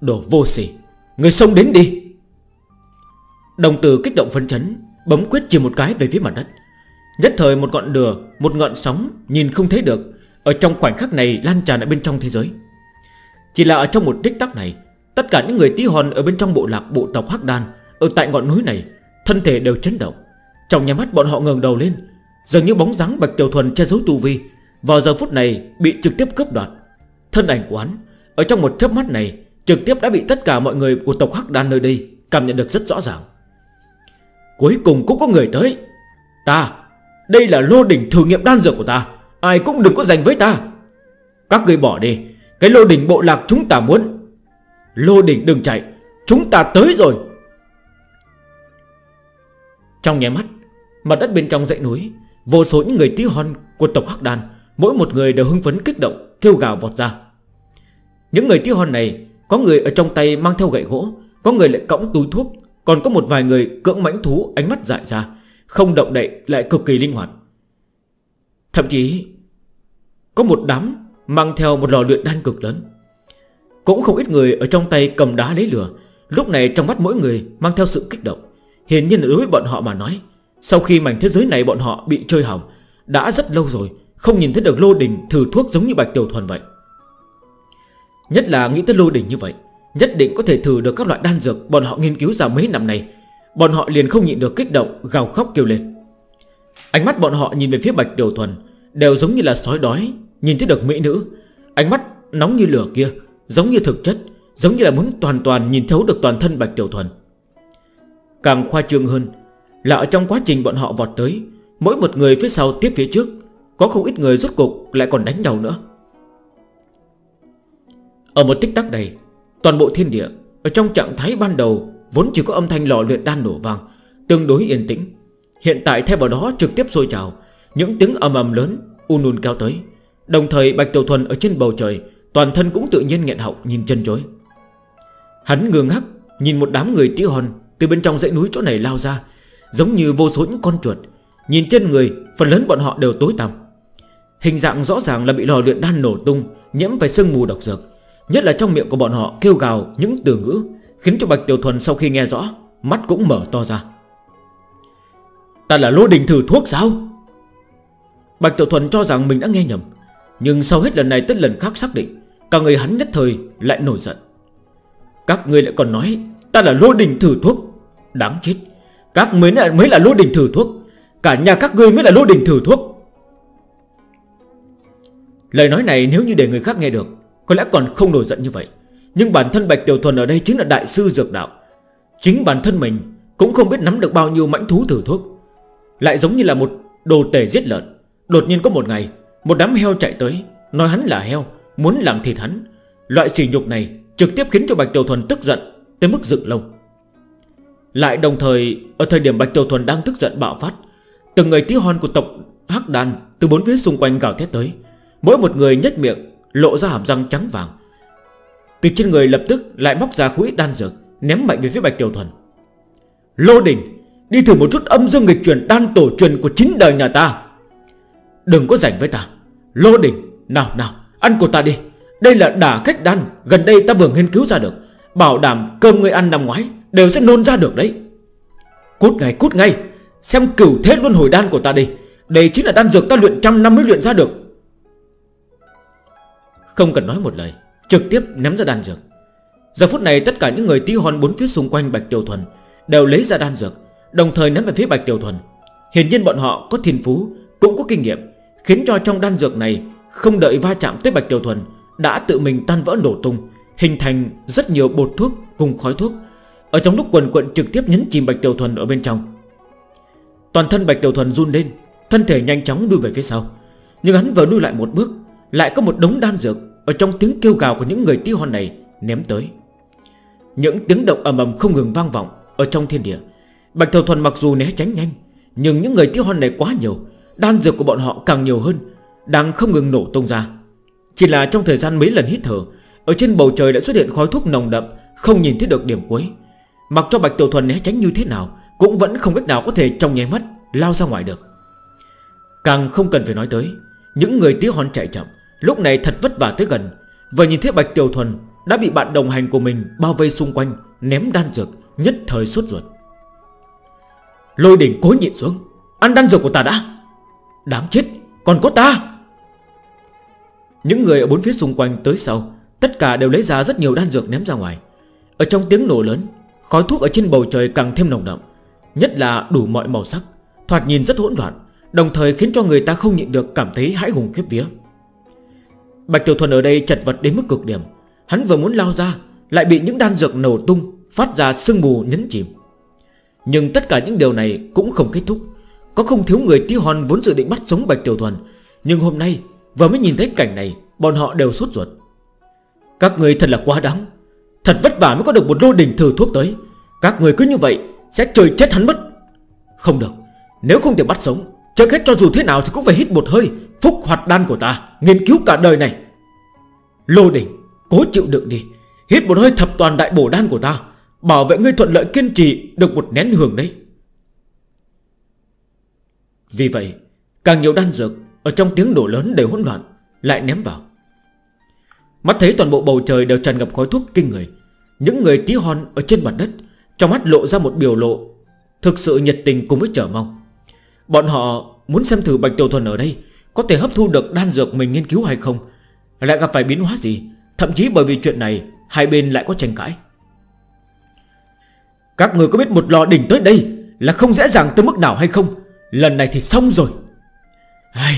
Đồ vô sỉ, Người sông đến đi. Đồng tử kích động phấn chấn, Bấm quyết chỉ một cái về phía mặt đất. Nhất thời một ngọn đừa Một ngọn sóng Nhìn không thấy được ở trong khoảnh khắc này lan tràn ở bên trong thế giới. Chỉ là ở trong một tích tắc này, Tất cả những người tí hòn ở bên trong bộ lạc bộ tộc Hắc Đan Ở tại ngọn núi này, Thân thể đều chấn động. Trong nhà mắt bọn họ ngừng đầu lên, Dường như bóng dáng Bạch Tiểu Thuần che giấu tu vi, Vào giờ phút này bị trực tiếp cướp đoạt. Thân ảnh của hắn, Ở trong một chớp mắt này, Trực tiếp đã bị tất cả mọi người của tộc Hắc Đan nơi đây Cảm nhận được rất rõ ràng. Cuối cùng cũng có người tới. Ta, Đây là lô đỉnh thử nghiệm đan dược của ta. Ai cũng đừng có giành với ta. Các người bỏ đi. Cái lô đỉnh bộ lạc chúng ta muốn. Lô đỉnh đừng chạy. Chúng ta tới rồi. Trong nháy mắt, Mặt đất bên trong dãy núi, Vô số những người tí hon của tộc Hắc Đan, Mỗi một người đều hưng phấn kích động, Kêu gào vọt ra. Những người tí hon này, Có người ở trong tay mang theo gậy gỗ, Có người lại cõng túi thuốc, Còn có một vài người cưỡng mãnh thú, ánh mắt dại ra, Không động đậy, lại cực kỳ linh hoạt. Thậm chí, Có một đám mang theo một lò luyện đan cực lớn. Cũng không ít người ở trong tay cầm đá lấy lửa. Lúc này trong mắt mỗi người mang theo sự kích động. Hiển nhiên đối với bọn họ mà nói, Sau khi mảnh thế giới này bọn họ bị chơi hỏng, Đã rất lâu rồi Không nhìn thấy được lô đình thử thuốc giống như Bạch Tiểu Thuần vậy. Nhất là nghĩ tới lô đình như vậy, Nhất định có thể thử được các loại đan dược Bọn họ nghiên cứu ra mấy năm này Bọn họ liền không nhịn được kích động, gào khóc kêu lên. Ánh mắt bọn họ nhìn về phía Bạch Tiểu Thuần Đều giống như là sói đói. Nhìn thấy được mỹ nữ, Ánh mắt nóng như lửa kia, Giống như thực chất, Giống như là muốn toàn toàn nhìn thấu được toàn thân Bạch Tiểu Thuần. Càng khoa trương hơn Là ở trong quá trình bọn họ vọt tới, Mỗi một người phía sau tiếp phía trước, Có không ít người rốt cục lại còn đánh nhau nữa. Ở một tích tắc này, Toàn bộ thiên địa, Ở trong trạng thái ban đầu, Vốn chỉ có âm thanh lò luyện đan nổ vàng, Tương đối yên tĩnh. Hiện tại thay vào đó trực tiếp sôi trào những tiếng ầm ầm lớn Un un cao tới. Đồng thời Bạch Tiểu Thuần ở trên bầu trời, Toàn thân cũng tự nhiên nghẹn họng nhìn chân chối. Hắn ngường hắc, Nhìn một đám người tí hòn Từ bên trong dãy núi chỗ này lao ra, Giống như vô số những con chuột. Nhìn trên người, phần lớn bọn họ đều tối tăm. Hình dạng rõ ràng là bị lò luyện đan nổ tung, Nhiễm phải sương mù độc dược. Nhất là trong miệng của bọn họ kêu gào những từ ngữ, Khiến cho Bạch Tiểu Thuần sau khi nghe rõ, Mắt cũng mở to ra. Ta là lô đình thử thuốc sao? Bạch Tiểu Thuần cho rằng mình đã nghe nhầm Nhưng sau hết lần này tất lần khác xác định Cả người hắn nhất thời lại nổi giận. Các người lại còn nói Ta là lôi đình thử thuốc. Đáng chết Các mới là, mới là lôi đình thử thuốc Cả nhà các ngươi mới là lôi đình thử thuốc. Lời nói này nếu như để người khác nghe được Có lẽ còn không nổi giận như vậy. Nhưng bản thân Bạch Tiểu Thuần ở đây chính là đại sư dược đạo. Chính bản thân mình Cũng không biết nắm được bao nhiêu mãnh thú thử thuốc. Lại giống như là một đồ tể giết lợn. Đột nhiên có một ngày, Một đám heo chạy tới, Nói hắn là heo, Muốn làm thịt hắn. Loại xỉ nhục này trực tiếp khiến cho Bạch Tiểu Thuần tức giận Tới mức dựng lông. Lại đồng thời, Ở thời điểm Bạch Tiểu Thuần đang tức giận bạo phát, Từng người tí hon của tộc Hắc Đan Từ bốn phía xung quanh gào thét tới. Mỗi một người nhếch miệng, Lộ ra hàm răng trắng vàng. Từ trên người lập tức lại móc ra khối đan dược, Ném mạnh về phía Bạch Tiểu Thuần. Lô Đình, Đi thử một chút âm dương nghịch truyền đan tổ truyền của chính đời nhà ta. Đừng có rảnh với ta. Lô đình, Nào nào, Ăn của ta đi. Đây là đả cách đan, Gần đây ta vừa nghiên cứu ra được. Bảo đảm cơm người ăn năm ngoái Đều sẽ nôn ra được đấy. Cút ngay cút ngay. Xem cửu thế luôn hồi đan của ta đi. Đây chính là đan dược ta luyện trăm năm mới luyện ra được. Không cần nói một lời, Trực tiếp ném ra đan dược. Giờ phút này tất cả những người tí hon bốn phía xung quanh Bạch Tiểu Thuần Đều lấy ra đan dược, Đồng thời ném về phía Bạch Tiểu Thuần. Hiển nhiên bọn họ có thiên phú, Cũng có kinh nghiệm. Khiến cho trong đan dược này Không đợi va chạm tới Bạch Tiểu Thuần, Đã tự mình tan vỡ nổ tung, Hình thành rất nhiều bột thuốc cùng khói thuốc. Ở trong lúc quần quận trực tiếp nhấn chìm Bạch Tiểu Thuần ở bên trong, Toàn thân Bạch Tiểu Thuần run lên, Thân thể nhanh chóng đuôi về phía sau. Nhưng hắn vừa đuôi lại một bước, Lại có một đống đan dược Ở trong tiếng kêu gào của những người tiêu hon này ném tới. Những tiếng động ầm ầm không ngừng vang vọng Ở trong thiên địa. Bạch Tiểu Thuần mặc dù né tránh nhanh, Nhưng những người tiêu hon này quá nhiều Đan dược của bọn họ càng nhiều hơn, Đang không ngừng nổ tung ra. Chỉ là trong thời gian mấy lần hít thở, Ở trên bầu trời đã xuất hiện khói thuốc nồng đậm, Không nhìn thấy được điểm cuối. Mặc cho Bạch Tiểu Thuần né tránh như thế nào, Cũng vẫn không cách nào có thể trong nháy mắt Lao ra ngoài được. Càng không cần phải nói tới, Những người tí hon chạy chậm, Lúc này thật vất vả tới gần. Và nhìn thấy Bạch Tiểu Thuần Đã bị bạn đồng hành của mình bao vây xung quanh, Ném đan dược, nhất thời suốt ruột. Lôi đỉnh cố nhịn xuống, Ăn đan dược của ta đã. Đáng chết, còn có ta. Những người ở bốn phía xung quanh tới sau, Tất cả đều lấy ra rất nhiều đan dược ném ra ngoài. Ở trong tiếng nổ lớn, Khói thuốc ở trên bầu trời càng thêm nồng đậm, Nhất là đủ mọi màu sắc, Thoạt nhìn rất hỗn loạn, Đồng thời khiến cho người ta không nhịn được cảm thấy hãi hùng khiếp vía. Bạch Tiểu Thuần ở đây chật vật đến mức cực điểm. Hắn vừa muốn lao ra, Lại bị những đan dược nổ tung, Phát ra sương mù nhấn chìm. Nhưng tất cả những điều này cũng không kết thúc. Có không thiếu người tí hon vốn dự định bắt sống Bạch Tiểu Thuần. Nhưng hôm nay, Vừa mới nhìn thấy cảnh này, Bọn họ đều sốt ruột. Các người thật là quá đáng. Thật vất vả mới có được một lô đỉnh thử thuốc tới. Các người cứ như vậy, Sẽ trời chết hắn mất. Không được. Nếu không thể bắt sống Chơi hết cho dù thế nào thì cũng phải hít một hơi, Phúc hoạt đan của ta, Nghiên cứu cả đời này. Lô đỉnh, Cố chịu đựng đi. Hít một hơi thập toàn đại bổ đan của ta, Bảo vệ ngươi thuận lợi kiên trì Được một nén hưởng đấy. Vì vậy, càng nhiều đan dược Ở trong tiếng nổ lớn đều hỗn loạn, Lại ném vào. Mắt thấy toàn bộ bầu trời đều tràn ngập khói thuốc kinh người, Những người tí hon ở trên mặt đất, Trong mắt lộ ra một biểu lộ Thực sự nhiệt tình cùng với trở mong. Bọn họ muốn xem thử Bạch Tiểu Thuần ở đây Có thể hấp thu được đan dược mình nghiên cứu hay không, Lại gặp phải biến hóa gì, Thậm chí bởi vì chuyện này, Hai bên lại có tranh cãi. Các người có biết một lò đỉnh tới đây Là không dễ dàng tới mức nào hay không? Lần này thì xong rồi. Ai,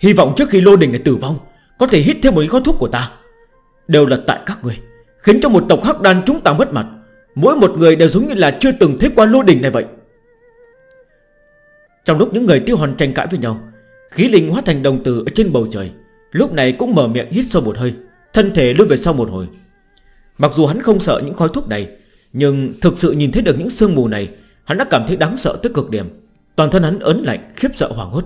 Hy vọng trước khi Lô Đình này tử vong Có thể hít thêm một gói thuốc của ta. Đều là tại các người Khiến cho một tộc hắc đan chúng ta mất mặt. Mỗi một người đều giống như là chưa từng thấy qua Lô Đình này vậy. Trong lúc những người tiêu hoàn tranh cãi với nhau Khí linh hóa thành đồng tử ở trên bầu trời Lúc này cũng mở miệng hít sâu một hơi Thân thể lướt về sau một hồi. Mặc dù hắn không sợ những khói thuốc này Nhưng thực sự nhìn thấy được những sương mù này Hắn đã cảm thấy đáng sợ tới cực điểm. Toàn thân hắn ớn lạnh, khiếp sợ hoàng hốt.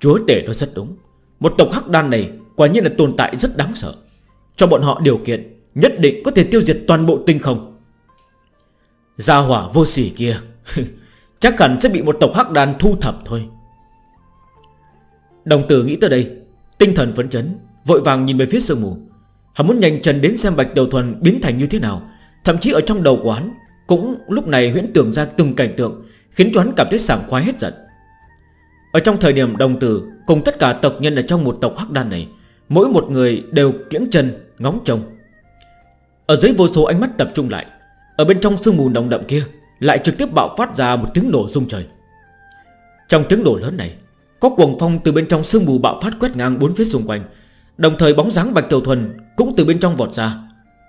Chúa tể nói rất đúng. Một tộc hắc đan này Quả nhiên là tồn tại rất đáng sợ. Cho bọn họ điều kiện, Nhất định có thể tiêu diệt toàn bộ tinh không. Gia hỏa vô sỉ kia, Chắc hẳn sẽ bị một tộc hắc đan thu thập thôi. Đồng tử nghĩ tới đây, Tinh thần phấn chấn, Vội vàng nhìn về phía sương mù. Hắn muốn nhanh chân đến xem bạch đầu thuần biến thành như thế nào. Thậm chí ở trong đầu quán Cũng lúc này huyễn tưởng ra từng cảnh tượng Khiến cho hắn cảm thấy sảng khoái hết giận. Ở trong thời điểm đồng tử Cùng tất cả tộc nhân ở trong một tộc hắc đan này, Mỗi một người đều kiễng chân, Ngóng trông. Ở dưới vô số ánh mắt tập trung lại, Ở bên trong sương mù nồng đậm kia Lại trực tiếp bạo phát ra một tiếng nổ rung trời. Trong tiếng nổ lớn này, Có cuồng phong từ bên trong sương mù bạo phát quét ngang bốn phía xung quanh, Đồng thời bóng dáng Bạch Tiểu Thuần Cũng từ bên trong vọt ra.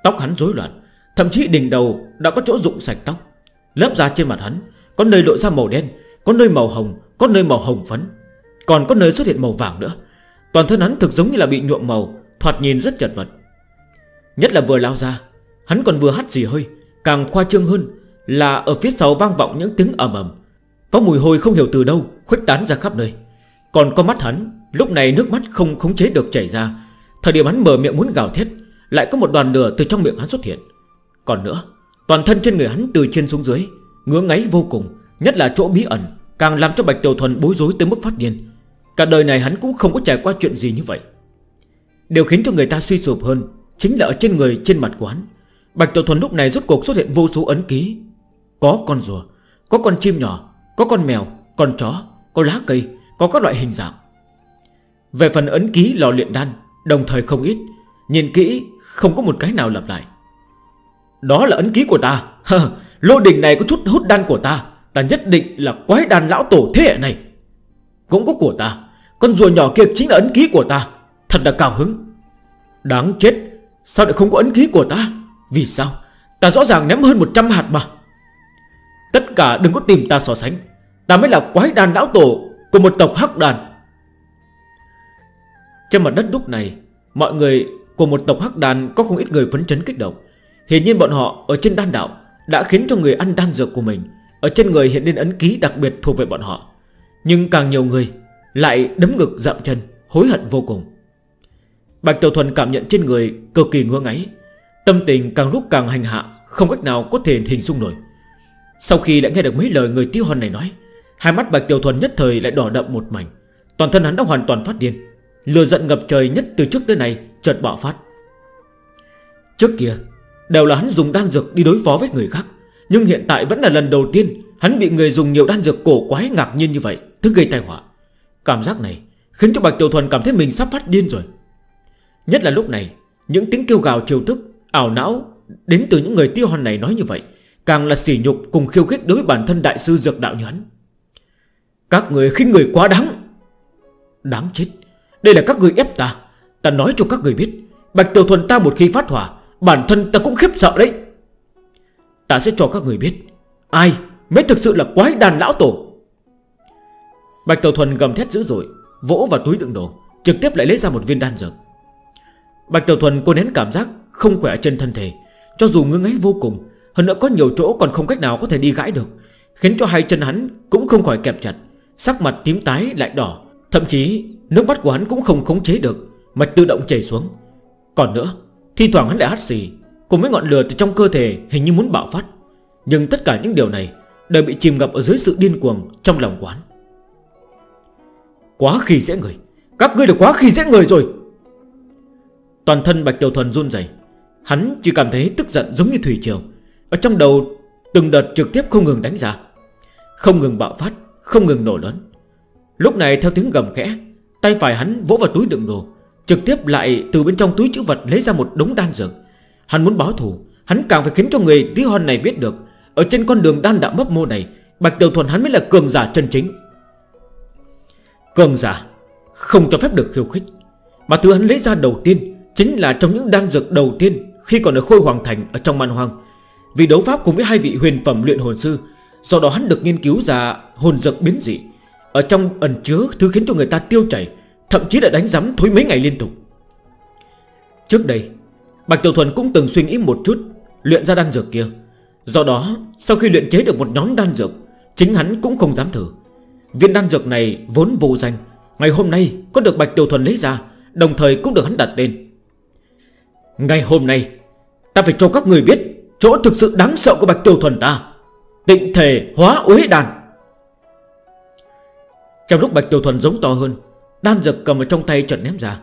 Tóc hắn rối loạn, Thậm chí đỉnh đầu đã có chỗ rụng sạch tóc, Lớp ra trên mặt hắn có nơi lộ ra màu đen, Có nơi màu hồng, Có nơi màu hồng phấn. Còn có nơi xuất hiện màu vàng nữa. Toàn thân hắn thực giống như là bị nhuộm màu, Thoạt nhìn rất chật vật. Nhất là vừa lao ra, Hắn còn vừa hắt gì hơi, Càng khoa trương hơn Là ở phía sau vang vọng những tiếng ầm ầm. Có mùi hôi không hiểu từ đâu, Khuếch tán ra khắp nơi. Còn có mắt hắn, Lúc này nước mắt không khống chế được chảy ra. Thời điểm hắn mở miệng muốn gào thét, Lại có một đoàn lửa từ trong miệng hắn xuất hiện. Còn nữa, Toàn thân trên người hắn từ trên xuống dưới Ngứa ngáy vô cùng, Nhất là chỗ bí ẩn, Càng làm cho Bạch Tiểu Thuần bối rối tới mức phát điên. Cả đời này hắn cũng không có trải qua chuyện gì như vậy. Điều khiến cho người ta suy sụp hơn Chính là ở trên người, trên mặt quán Bạch Tiểu Thuần lúc này rốt cuộc xuất hiện vô số ấn ký. Có con rùa, Có con chim nhỏ, Có con mèo, Con chó, Có lá cây, Có các loại hình dạng. Về phần ấn ký lò luyện đan, Đồng thời không ít. Nhìn kỹ, không có một cái nào lặp lại. Đó là ấn ký của ta. Lô đỉnh này có chút hút đan của ta. Ta nhất định là quái đàn lão tổ thế hệ này. Cũng có của ta. Con rùa nhỏ kia chính là ấn ký của ta. Thật là cao hứng. Đáng chết. Sao lại không có ấn ký của ta? Vì sao? Ta rõ ràng ném hơn 100 hạt mà. Tất cả đừng có tìm ta so sánh. Ta mới là quái đàn lão tổ Của một tộc hắc đàn. Trên mặt đất đúc này, Mọi người của một tộc hắc đàn Có không ít người phấn chấn kích động. Hiển nhiên bọn họ ở trên đan đảo đã khiến cho người ăn đan dược của mình Ở trên người hiện lên ấn ký đặc biệt thuộc về bọn họ. Nhưng càng nhiều người Lại đấm ngực dạm chân, Hối hận vô cùng. Bạch Tiểu Thuần cảm nhận trên người cực kỳ ngứa ngáy, Tâm tình càng lúc càng hành hạ, Không cách nào có thể hình dung nổi. Sau khi đã nghe được mấy lời người tiêu hòn này nói, Hai mắt Bạch Tiểu Thuần nhất thời lại đỏ đậm một mảnh, Toàn thân hắn đã hoàn toàn phát điên. Lừa giận ngập trời nhất từ trước tới nay Chợt bạo phát. Trước kia Đều là hắn dùng đan dược đi đối phó với người khác. Nhưng hiện tại vẫn là lần đầu tiên Hắn bị người dùng nhiều đan dược cổ quái ngạc nhiên như vậy Thứ gây tai họa. Cảm giác này khiến cho Bạch Tiểu Thuần cảm thấy mình sắp phát điên rồi. Nhất là lúc này, Những tiếng kêu gào triều thức, Ảo não đến từ những người tiêu hòn này nói như vậy, Càng là sỉ nhục cùng khiêu khích đối với bản thân đại sư dược đạo như hắn. Các người khinh người quá đáng. Đáng chết. Đây là các người ép ta. Ta nói cho các người biết, Bạch Tiểu Thuần ta một khi phát hỏa Bản thân ta cũng khiếp sợ đấy. Ta sẽ cho các người biết, Ai mới thực sự là quái đàn lão tổ. Bạch Tàu Thuần gầm thét dữ dội, Vỗ vào túi đựng đồ, Trực tiếp lại lấy ra một viên đan dược. Bạch Tiểu Thuần cô nén cảm giác không khỏe trên thân thể, Cho dù ngưng ấy vô cùng, Hơn nữa có nhiều chỗ còn không cách nào có thể đi gãi được, Khiến cho hai chân hắn cũng không khỏi kẹp chặt, Sắc mặt tím tái lại đỏ, Thậm chí nước mắt của hắn cũng không khống chế được Mạch tự động chảy xuống. Còn nữa Thi thoảng hắn lại hát xì, Cùng với ngọn lửa từ trong cơ thể hình như muốn bạo phát. Nhưng tất cả những điều này Đều bị chìm ngập ở dưới sự điên cuồng Trong lòng quán Quá khi dễ người, Các ngươi đều quá khi dễ người rồi. Toàn thân Bạch Tiểu Thuần run dày Hắn chỉ cảm thấy tức giận giống như Thủy Triều, Ở trong đầu từng đợt trực tiếp không ngừng đánh ra Không ngừng bạo phát, Không ngừng nổ lớn. Lúc này theo tiếng gầm khẽ, Tay phải hắn vỗ vào túi đựng đồ Trực tiếp lại từ bên trong túi chữ vật lấy ra một đống đan dược. Hắn muốn báo thù, Hắn càng phải khiến cho người tí hòn này biết được, Ở trên con đường đan đạo mấp mô này, Bạch Tiểu Thuần hắn mới là cường giả chân chính. Cường giả Không cho phép được khiêu khích, Mà thứ hắn lấy ra đầu tiên Chính là trong những đan dược đầu tiên Khi còn ở khôi hoàng thành ở trong man hoang. Vì đấu pháp cùng với hai vị huyền phẩm luyện hồn sư Sau đó hắn được nghiên cứu ra hồn dược biến dị, Ở trong ẩn chứa thứ khiến cho người ta tiêu chảy Thậm chí đã đánh giám thối mấy ngày liên tục. Trước đây, Bạch Tiểu Thuần cũng từng suy nghĩ một chút, Luyện ra đan dược kia. Do đó, sau khi luyện chế được một nhóm đan dược, Chính hắn cũng không dám thử. Viên đan dược này vốn vô danh, Ngày hôm nay có được Bạch Tiểu Thuần lấy ra, Đồng thời cũng được hắn đặt tên. Ngày hôm nay, Ta phải cho các người biết Chỗ thực sự đáng sợ của Bạch Tiểu Thuần ta. Tịnh thể hóa uế đàn. Trong lúc Bạch Tiểu Thuần giống to hơn Đan dược cầm ở trong tay chuẩn ném ra.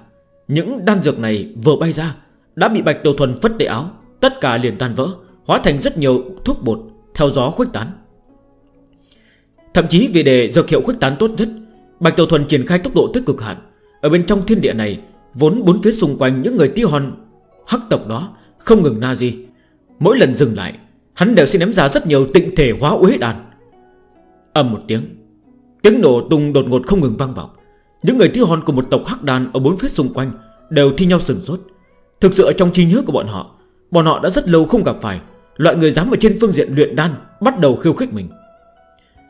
Những đan dược này vừa bay ra, Đã bị Bạch Tiểu Thuần phất tay áo, Tất cả liền tan vỡ, Hóa thành rất nhiều thuốc bột, Theo gió khuếch tán. Thậm chí vì để dược hiệu khuếch tán tốt nhất, Bạch Tiểu Thuần triển khai tốc độ tích cực hạn. Ở bên trong thiên địa này, Vốn bốn phía xung quanh những người tiêu hòn Hắc tộc đó, không ngừng na di. Mỗi lần dừng lại, Hắn đều sẽ ném ra rất nhiều tịnh thể hóa uế đàn. Âm một tiếng Tiếng nổ tung đột ngột không ngừng vang vọng. Những người thi hòn của một tộc hắc đàn Ở bốn phía xung quanh đều thi nhau sừng sốt. Thực sự ở trong trí nhớ của bọn họ Bọn họ đã rất lâu không gặp phải Loại người dám ở trên phương diện luyện đan Bắt đầu khiêu khích mình.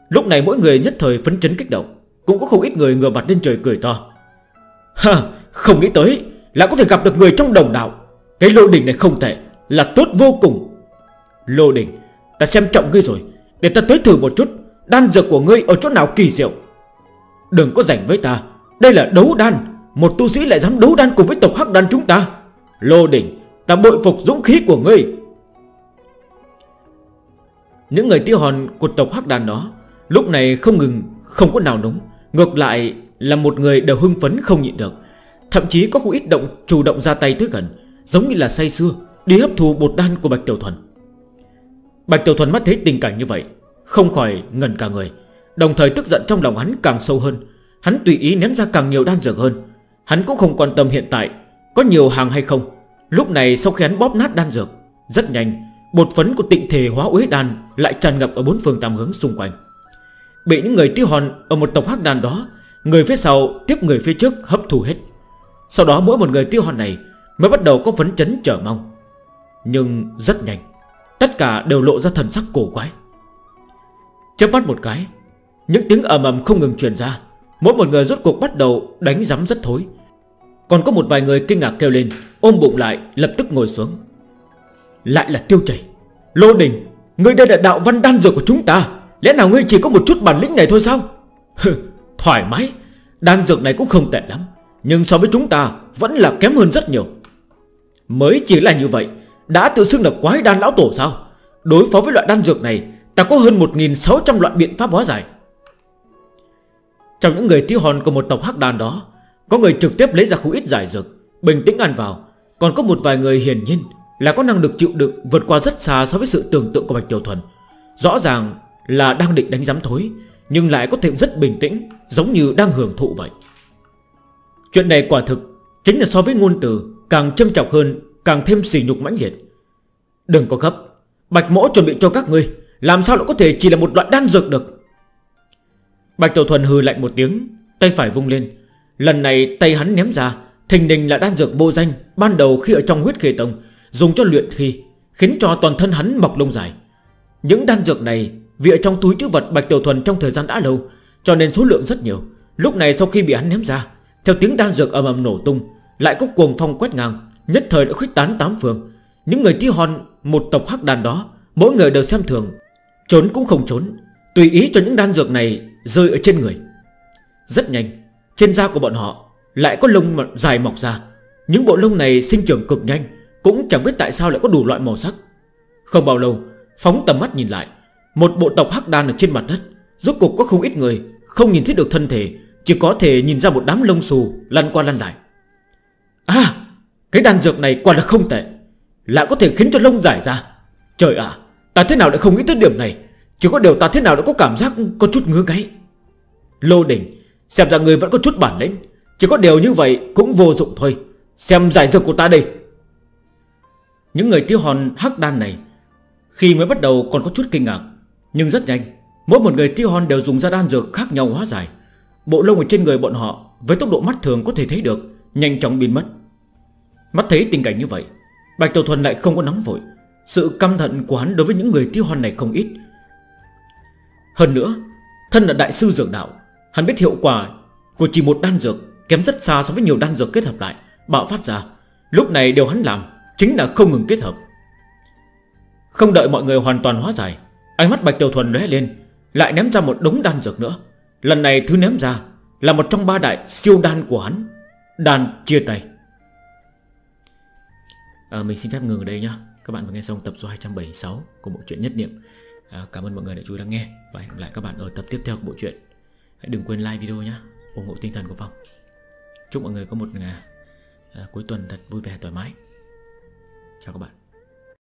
Lúc này mỗi người nhất thời phấn chấn kích động, Cũng có không ít người ngừa mặt lên trời cười to. Ha không nghĩ tới Là có thể gặp được người trong đồng đạo. Cái lô đỉnh này không tệ, Là tốt vô cùng. Lô đỉnh, ta xem trọng ngươi rồi, Để ta tới thử một chút, Đan dược của ngươi ở chỗ nào kỳ diệu. Đừng có rảnh với ta. Đây là đấu đan. Một tu sĩ lại dám đấu đan cùng với tộc hắc đan chúng ta. Lô đỉnh, Ta bội phục dũng khí của ngươi. Những người tiêu hòn của tộc hắc đan đó, Lúc này không ngừng, Không có nào đúng Ngược lại là một người đều hưng phấn không nhịn được. Thậm chí có không ít động, chủ động ra tay tới gần, Giống như là say xưa Đi hấp thù bột đan của Bạch Tiểu Thuần. Bạch Tiểu Thuần mắt thấy tình cảnh như vậy, Không khỏi ngần cả người, Đồng thời tức giận trong lòng hắn càng sâu hơn. Hắn tùy ý ném ra càng nhiều đan dược hơn. Hắn cũng không quan tâm hiện tại Có nhiều hàng hay không. Lúc này sau khi hắn bóp nát đan dược, Rất nhanh, Bột phấn của tịnh thể hóa uế đan Lại tràn ngập ở bốn phương tam hướng xung quanh. Bị những người tiêu hòn ở một tộc hắc đàn đó, Người phía sau tiếp người phía trước hấp thu hết. Sau đó mỗi một người tiêu hòn này Mới bắt đầu có phấn chấn trở mong. Nhưng rất nhanh, Tất cả đều lộ ra thần sắc cổ quái. Chấp mắt một cái, Những tiếng ầm ầm không ngừng truyền ra. Mỗi một người rốt cuộc bắt đầu đánh rắm rất thối. Còn có một vài người kinh ngạc kêu lên, Ôm bụng lại, lập tức ngồi xuống. Lại là tiêu chảy. Lô đình Ngươi đây là đạo văn đan dược của chúng ta. Lẽ nào ngươi chỉ có một chút bản lĩnh này thôi sao? Thoải mái. Đan dược này cũng không tệ lắm, Nhưng so với chúng ta vẫn là kém hơn rất nhiều. Mới chỉ là như vậy, Đã tự xưng là quái đan lão tổ sao? Đối phó với loại đan dược này, Ta có hơn 1.600 loại biện pháp hóa giải. Trong những người thiếu hòn của một tộc hắc đàn đó, Có người trực tiếp lấy ra không ít giải dược, Bình tĩnh ăn vào. Còn có một vài người hiền nhiên Là có năng lực chịu đựng vượt qua rất xa so với sự tưởng tượng của Bạch Tiểu Thuần. Rõ ràng là đang định đánh giám thối, Nhưng lại có thêm rất bình tĩnh, Giống như đang hưởng thụ vậy. Chuyện này quả thực Chính là so với ngôn từ Càng châm chọc hơn, Càng thêm xỉ nhục mãnh liệt. Đừng có gấp, Bạch mỗ chuẩn bị cho các ngươi, Làm sao lại có thể chỉ là một loại đan dược được? Bạch Tiểu Thuần hư lạnh một tiếng, Tay phải vung lên. Lần này tay hắn ném ra, Thình đình là đan dược vô danh Ban đầu khi ở trong huyết khê tông, Dùng cho luyện thi, Khiến cho toàn thân hắn mọc lông dài. Những đan dược này Vì ở trong túi chữ vật Bạch Tiểu Thuần trong thời gian đã lâu, Cho nên số lượng rất nhiều. Lúc này sau khi bị hắn ném ra, Theo tiếng đan dược ầm ầm nổ tung, Lại có cuồng phong quét ngang, Nhất thời đã khuếch tán tám phường Những người tí hòn một tộc hắc đàn đó, Mỗi người đều xem thường, Trốn cũng không trốn. Tùy ý cho những đan dược này Rơi ở trên người. Rất nhanh, Trên da của bọn họ Lại có lông dài mọc ra. Những bộ lông này sinh trưởng cực nhanh, Cũng chẳng biết tại sao lại có đủ loại màu sắc. Không bao lâu, Phóng tầm mắt nhìn lại, Một bộ tộc hắc đan ở trên mặt đất, Rốt cuộc có không ít người Không nhìn thấy được thân thể, Chỉ có thể nhìn ra một đám lông xù Lăn qua lăn lại. À Cái đan dược này quả là không tệ, Lại có thể khiến cho lông dài ra. Trời ạ, Ta thế nào lại không nghĩ tới điểm này? Chỉ có điều ta thế nào đã có cảm giác có chút ngứa ngáy. Lô đỉnh Xem ra người vẫn có chút bản lĩnh. Chỉ có điều như vậy cũng vô dụng thôi. Xem giải dược của ta đây. Những người tiêu hòn hắc đan này Khi mới bắt đầu còn có chút kinh ngạc, Nhưng rất nhanh. Mỗi một người tiêu hòn đều dùng ra đan dược khác nhau hóa giải. Bộ lông ở trên người bọn họ Với tốc độ mắt thường có thể thấy được, Nhanh chóng biến mất. Mắt thấy tình cảnh như vậy, Bạch Tiểu Thuần lại không có nóng vội. Sự căm thận của hắn đối với những người tiêu hòn này không ít. Hơn nữa Thân là đại sư dược đạo Hắn biết hiệu quả của chỉ một đan dược Kém rất xa so với nhiều đan dược kết hợp lại Bạo phát ra. Lúc này điều hắn làm Chính là không ngừng kết hợp. Không đợi mọi người hoàn toàn hóa giải Ánh mắt Bạch Tiểu Thuần lóe lên Lại ném ra một đống đan dược nữa. Lần này thứ ném ra Là một trong ba đại siêu đan của hắn Đan chia tay. À, Mình xin phép ngừng ở đây nhé Các bạn vừa nghe xong tập số 276 Của bộ truyện Nhất Niệm. À, cảm ơn mọi người đã chú ý lắng nghe. Và hẹn gặp lại các bạn ở tập tiếp theo của bộ truyện. Hãy đừng quên like video nhé. Ủng hộ tinh thần của Phong. Chúc mọi người có một ngày à, cuối tuần thật vui vẻ thoải mái. Chào các bạn.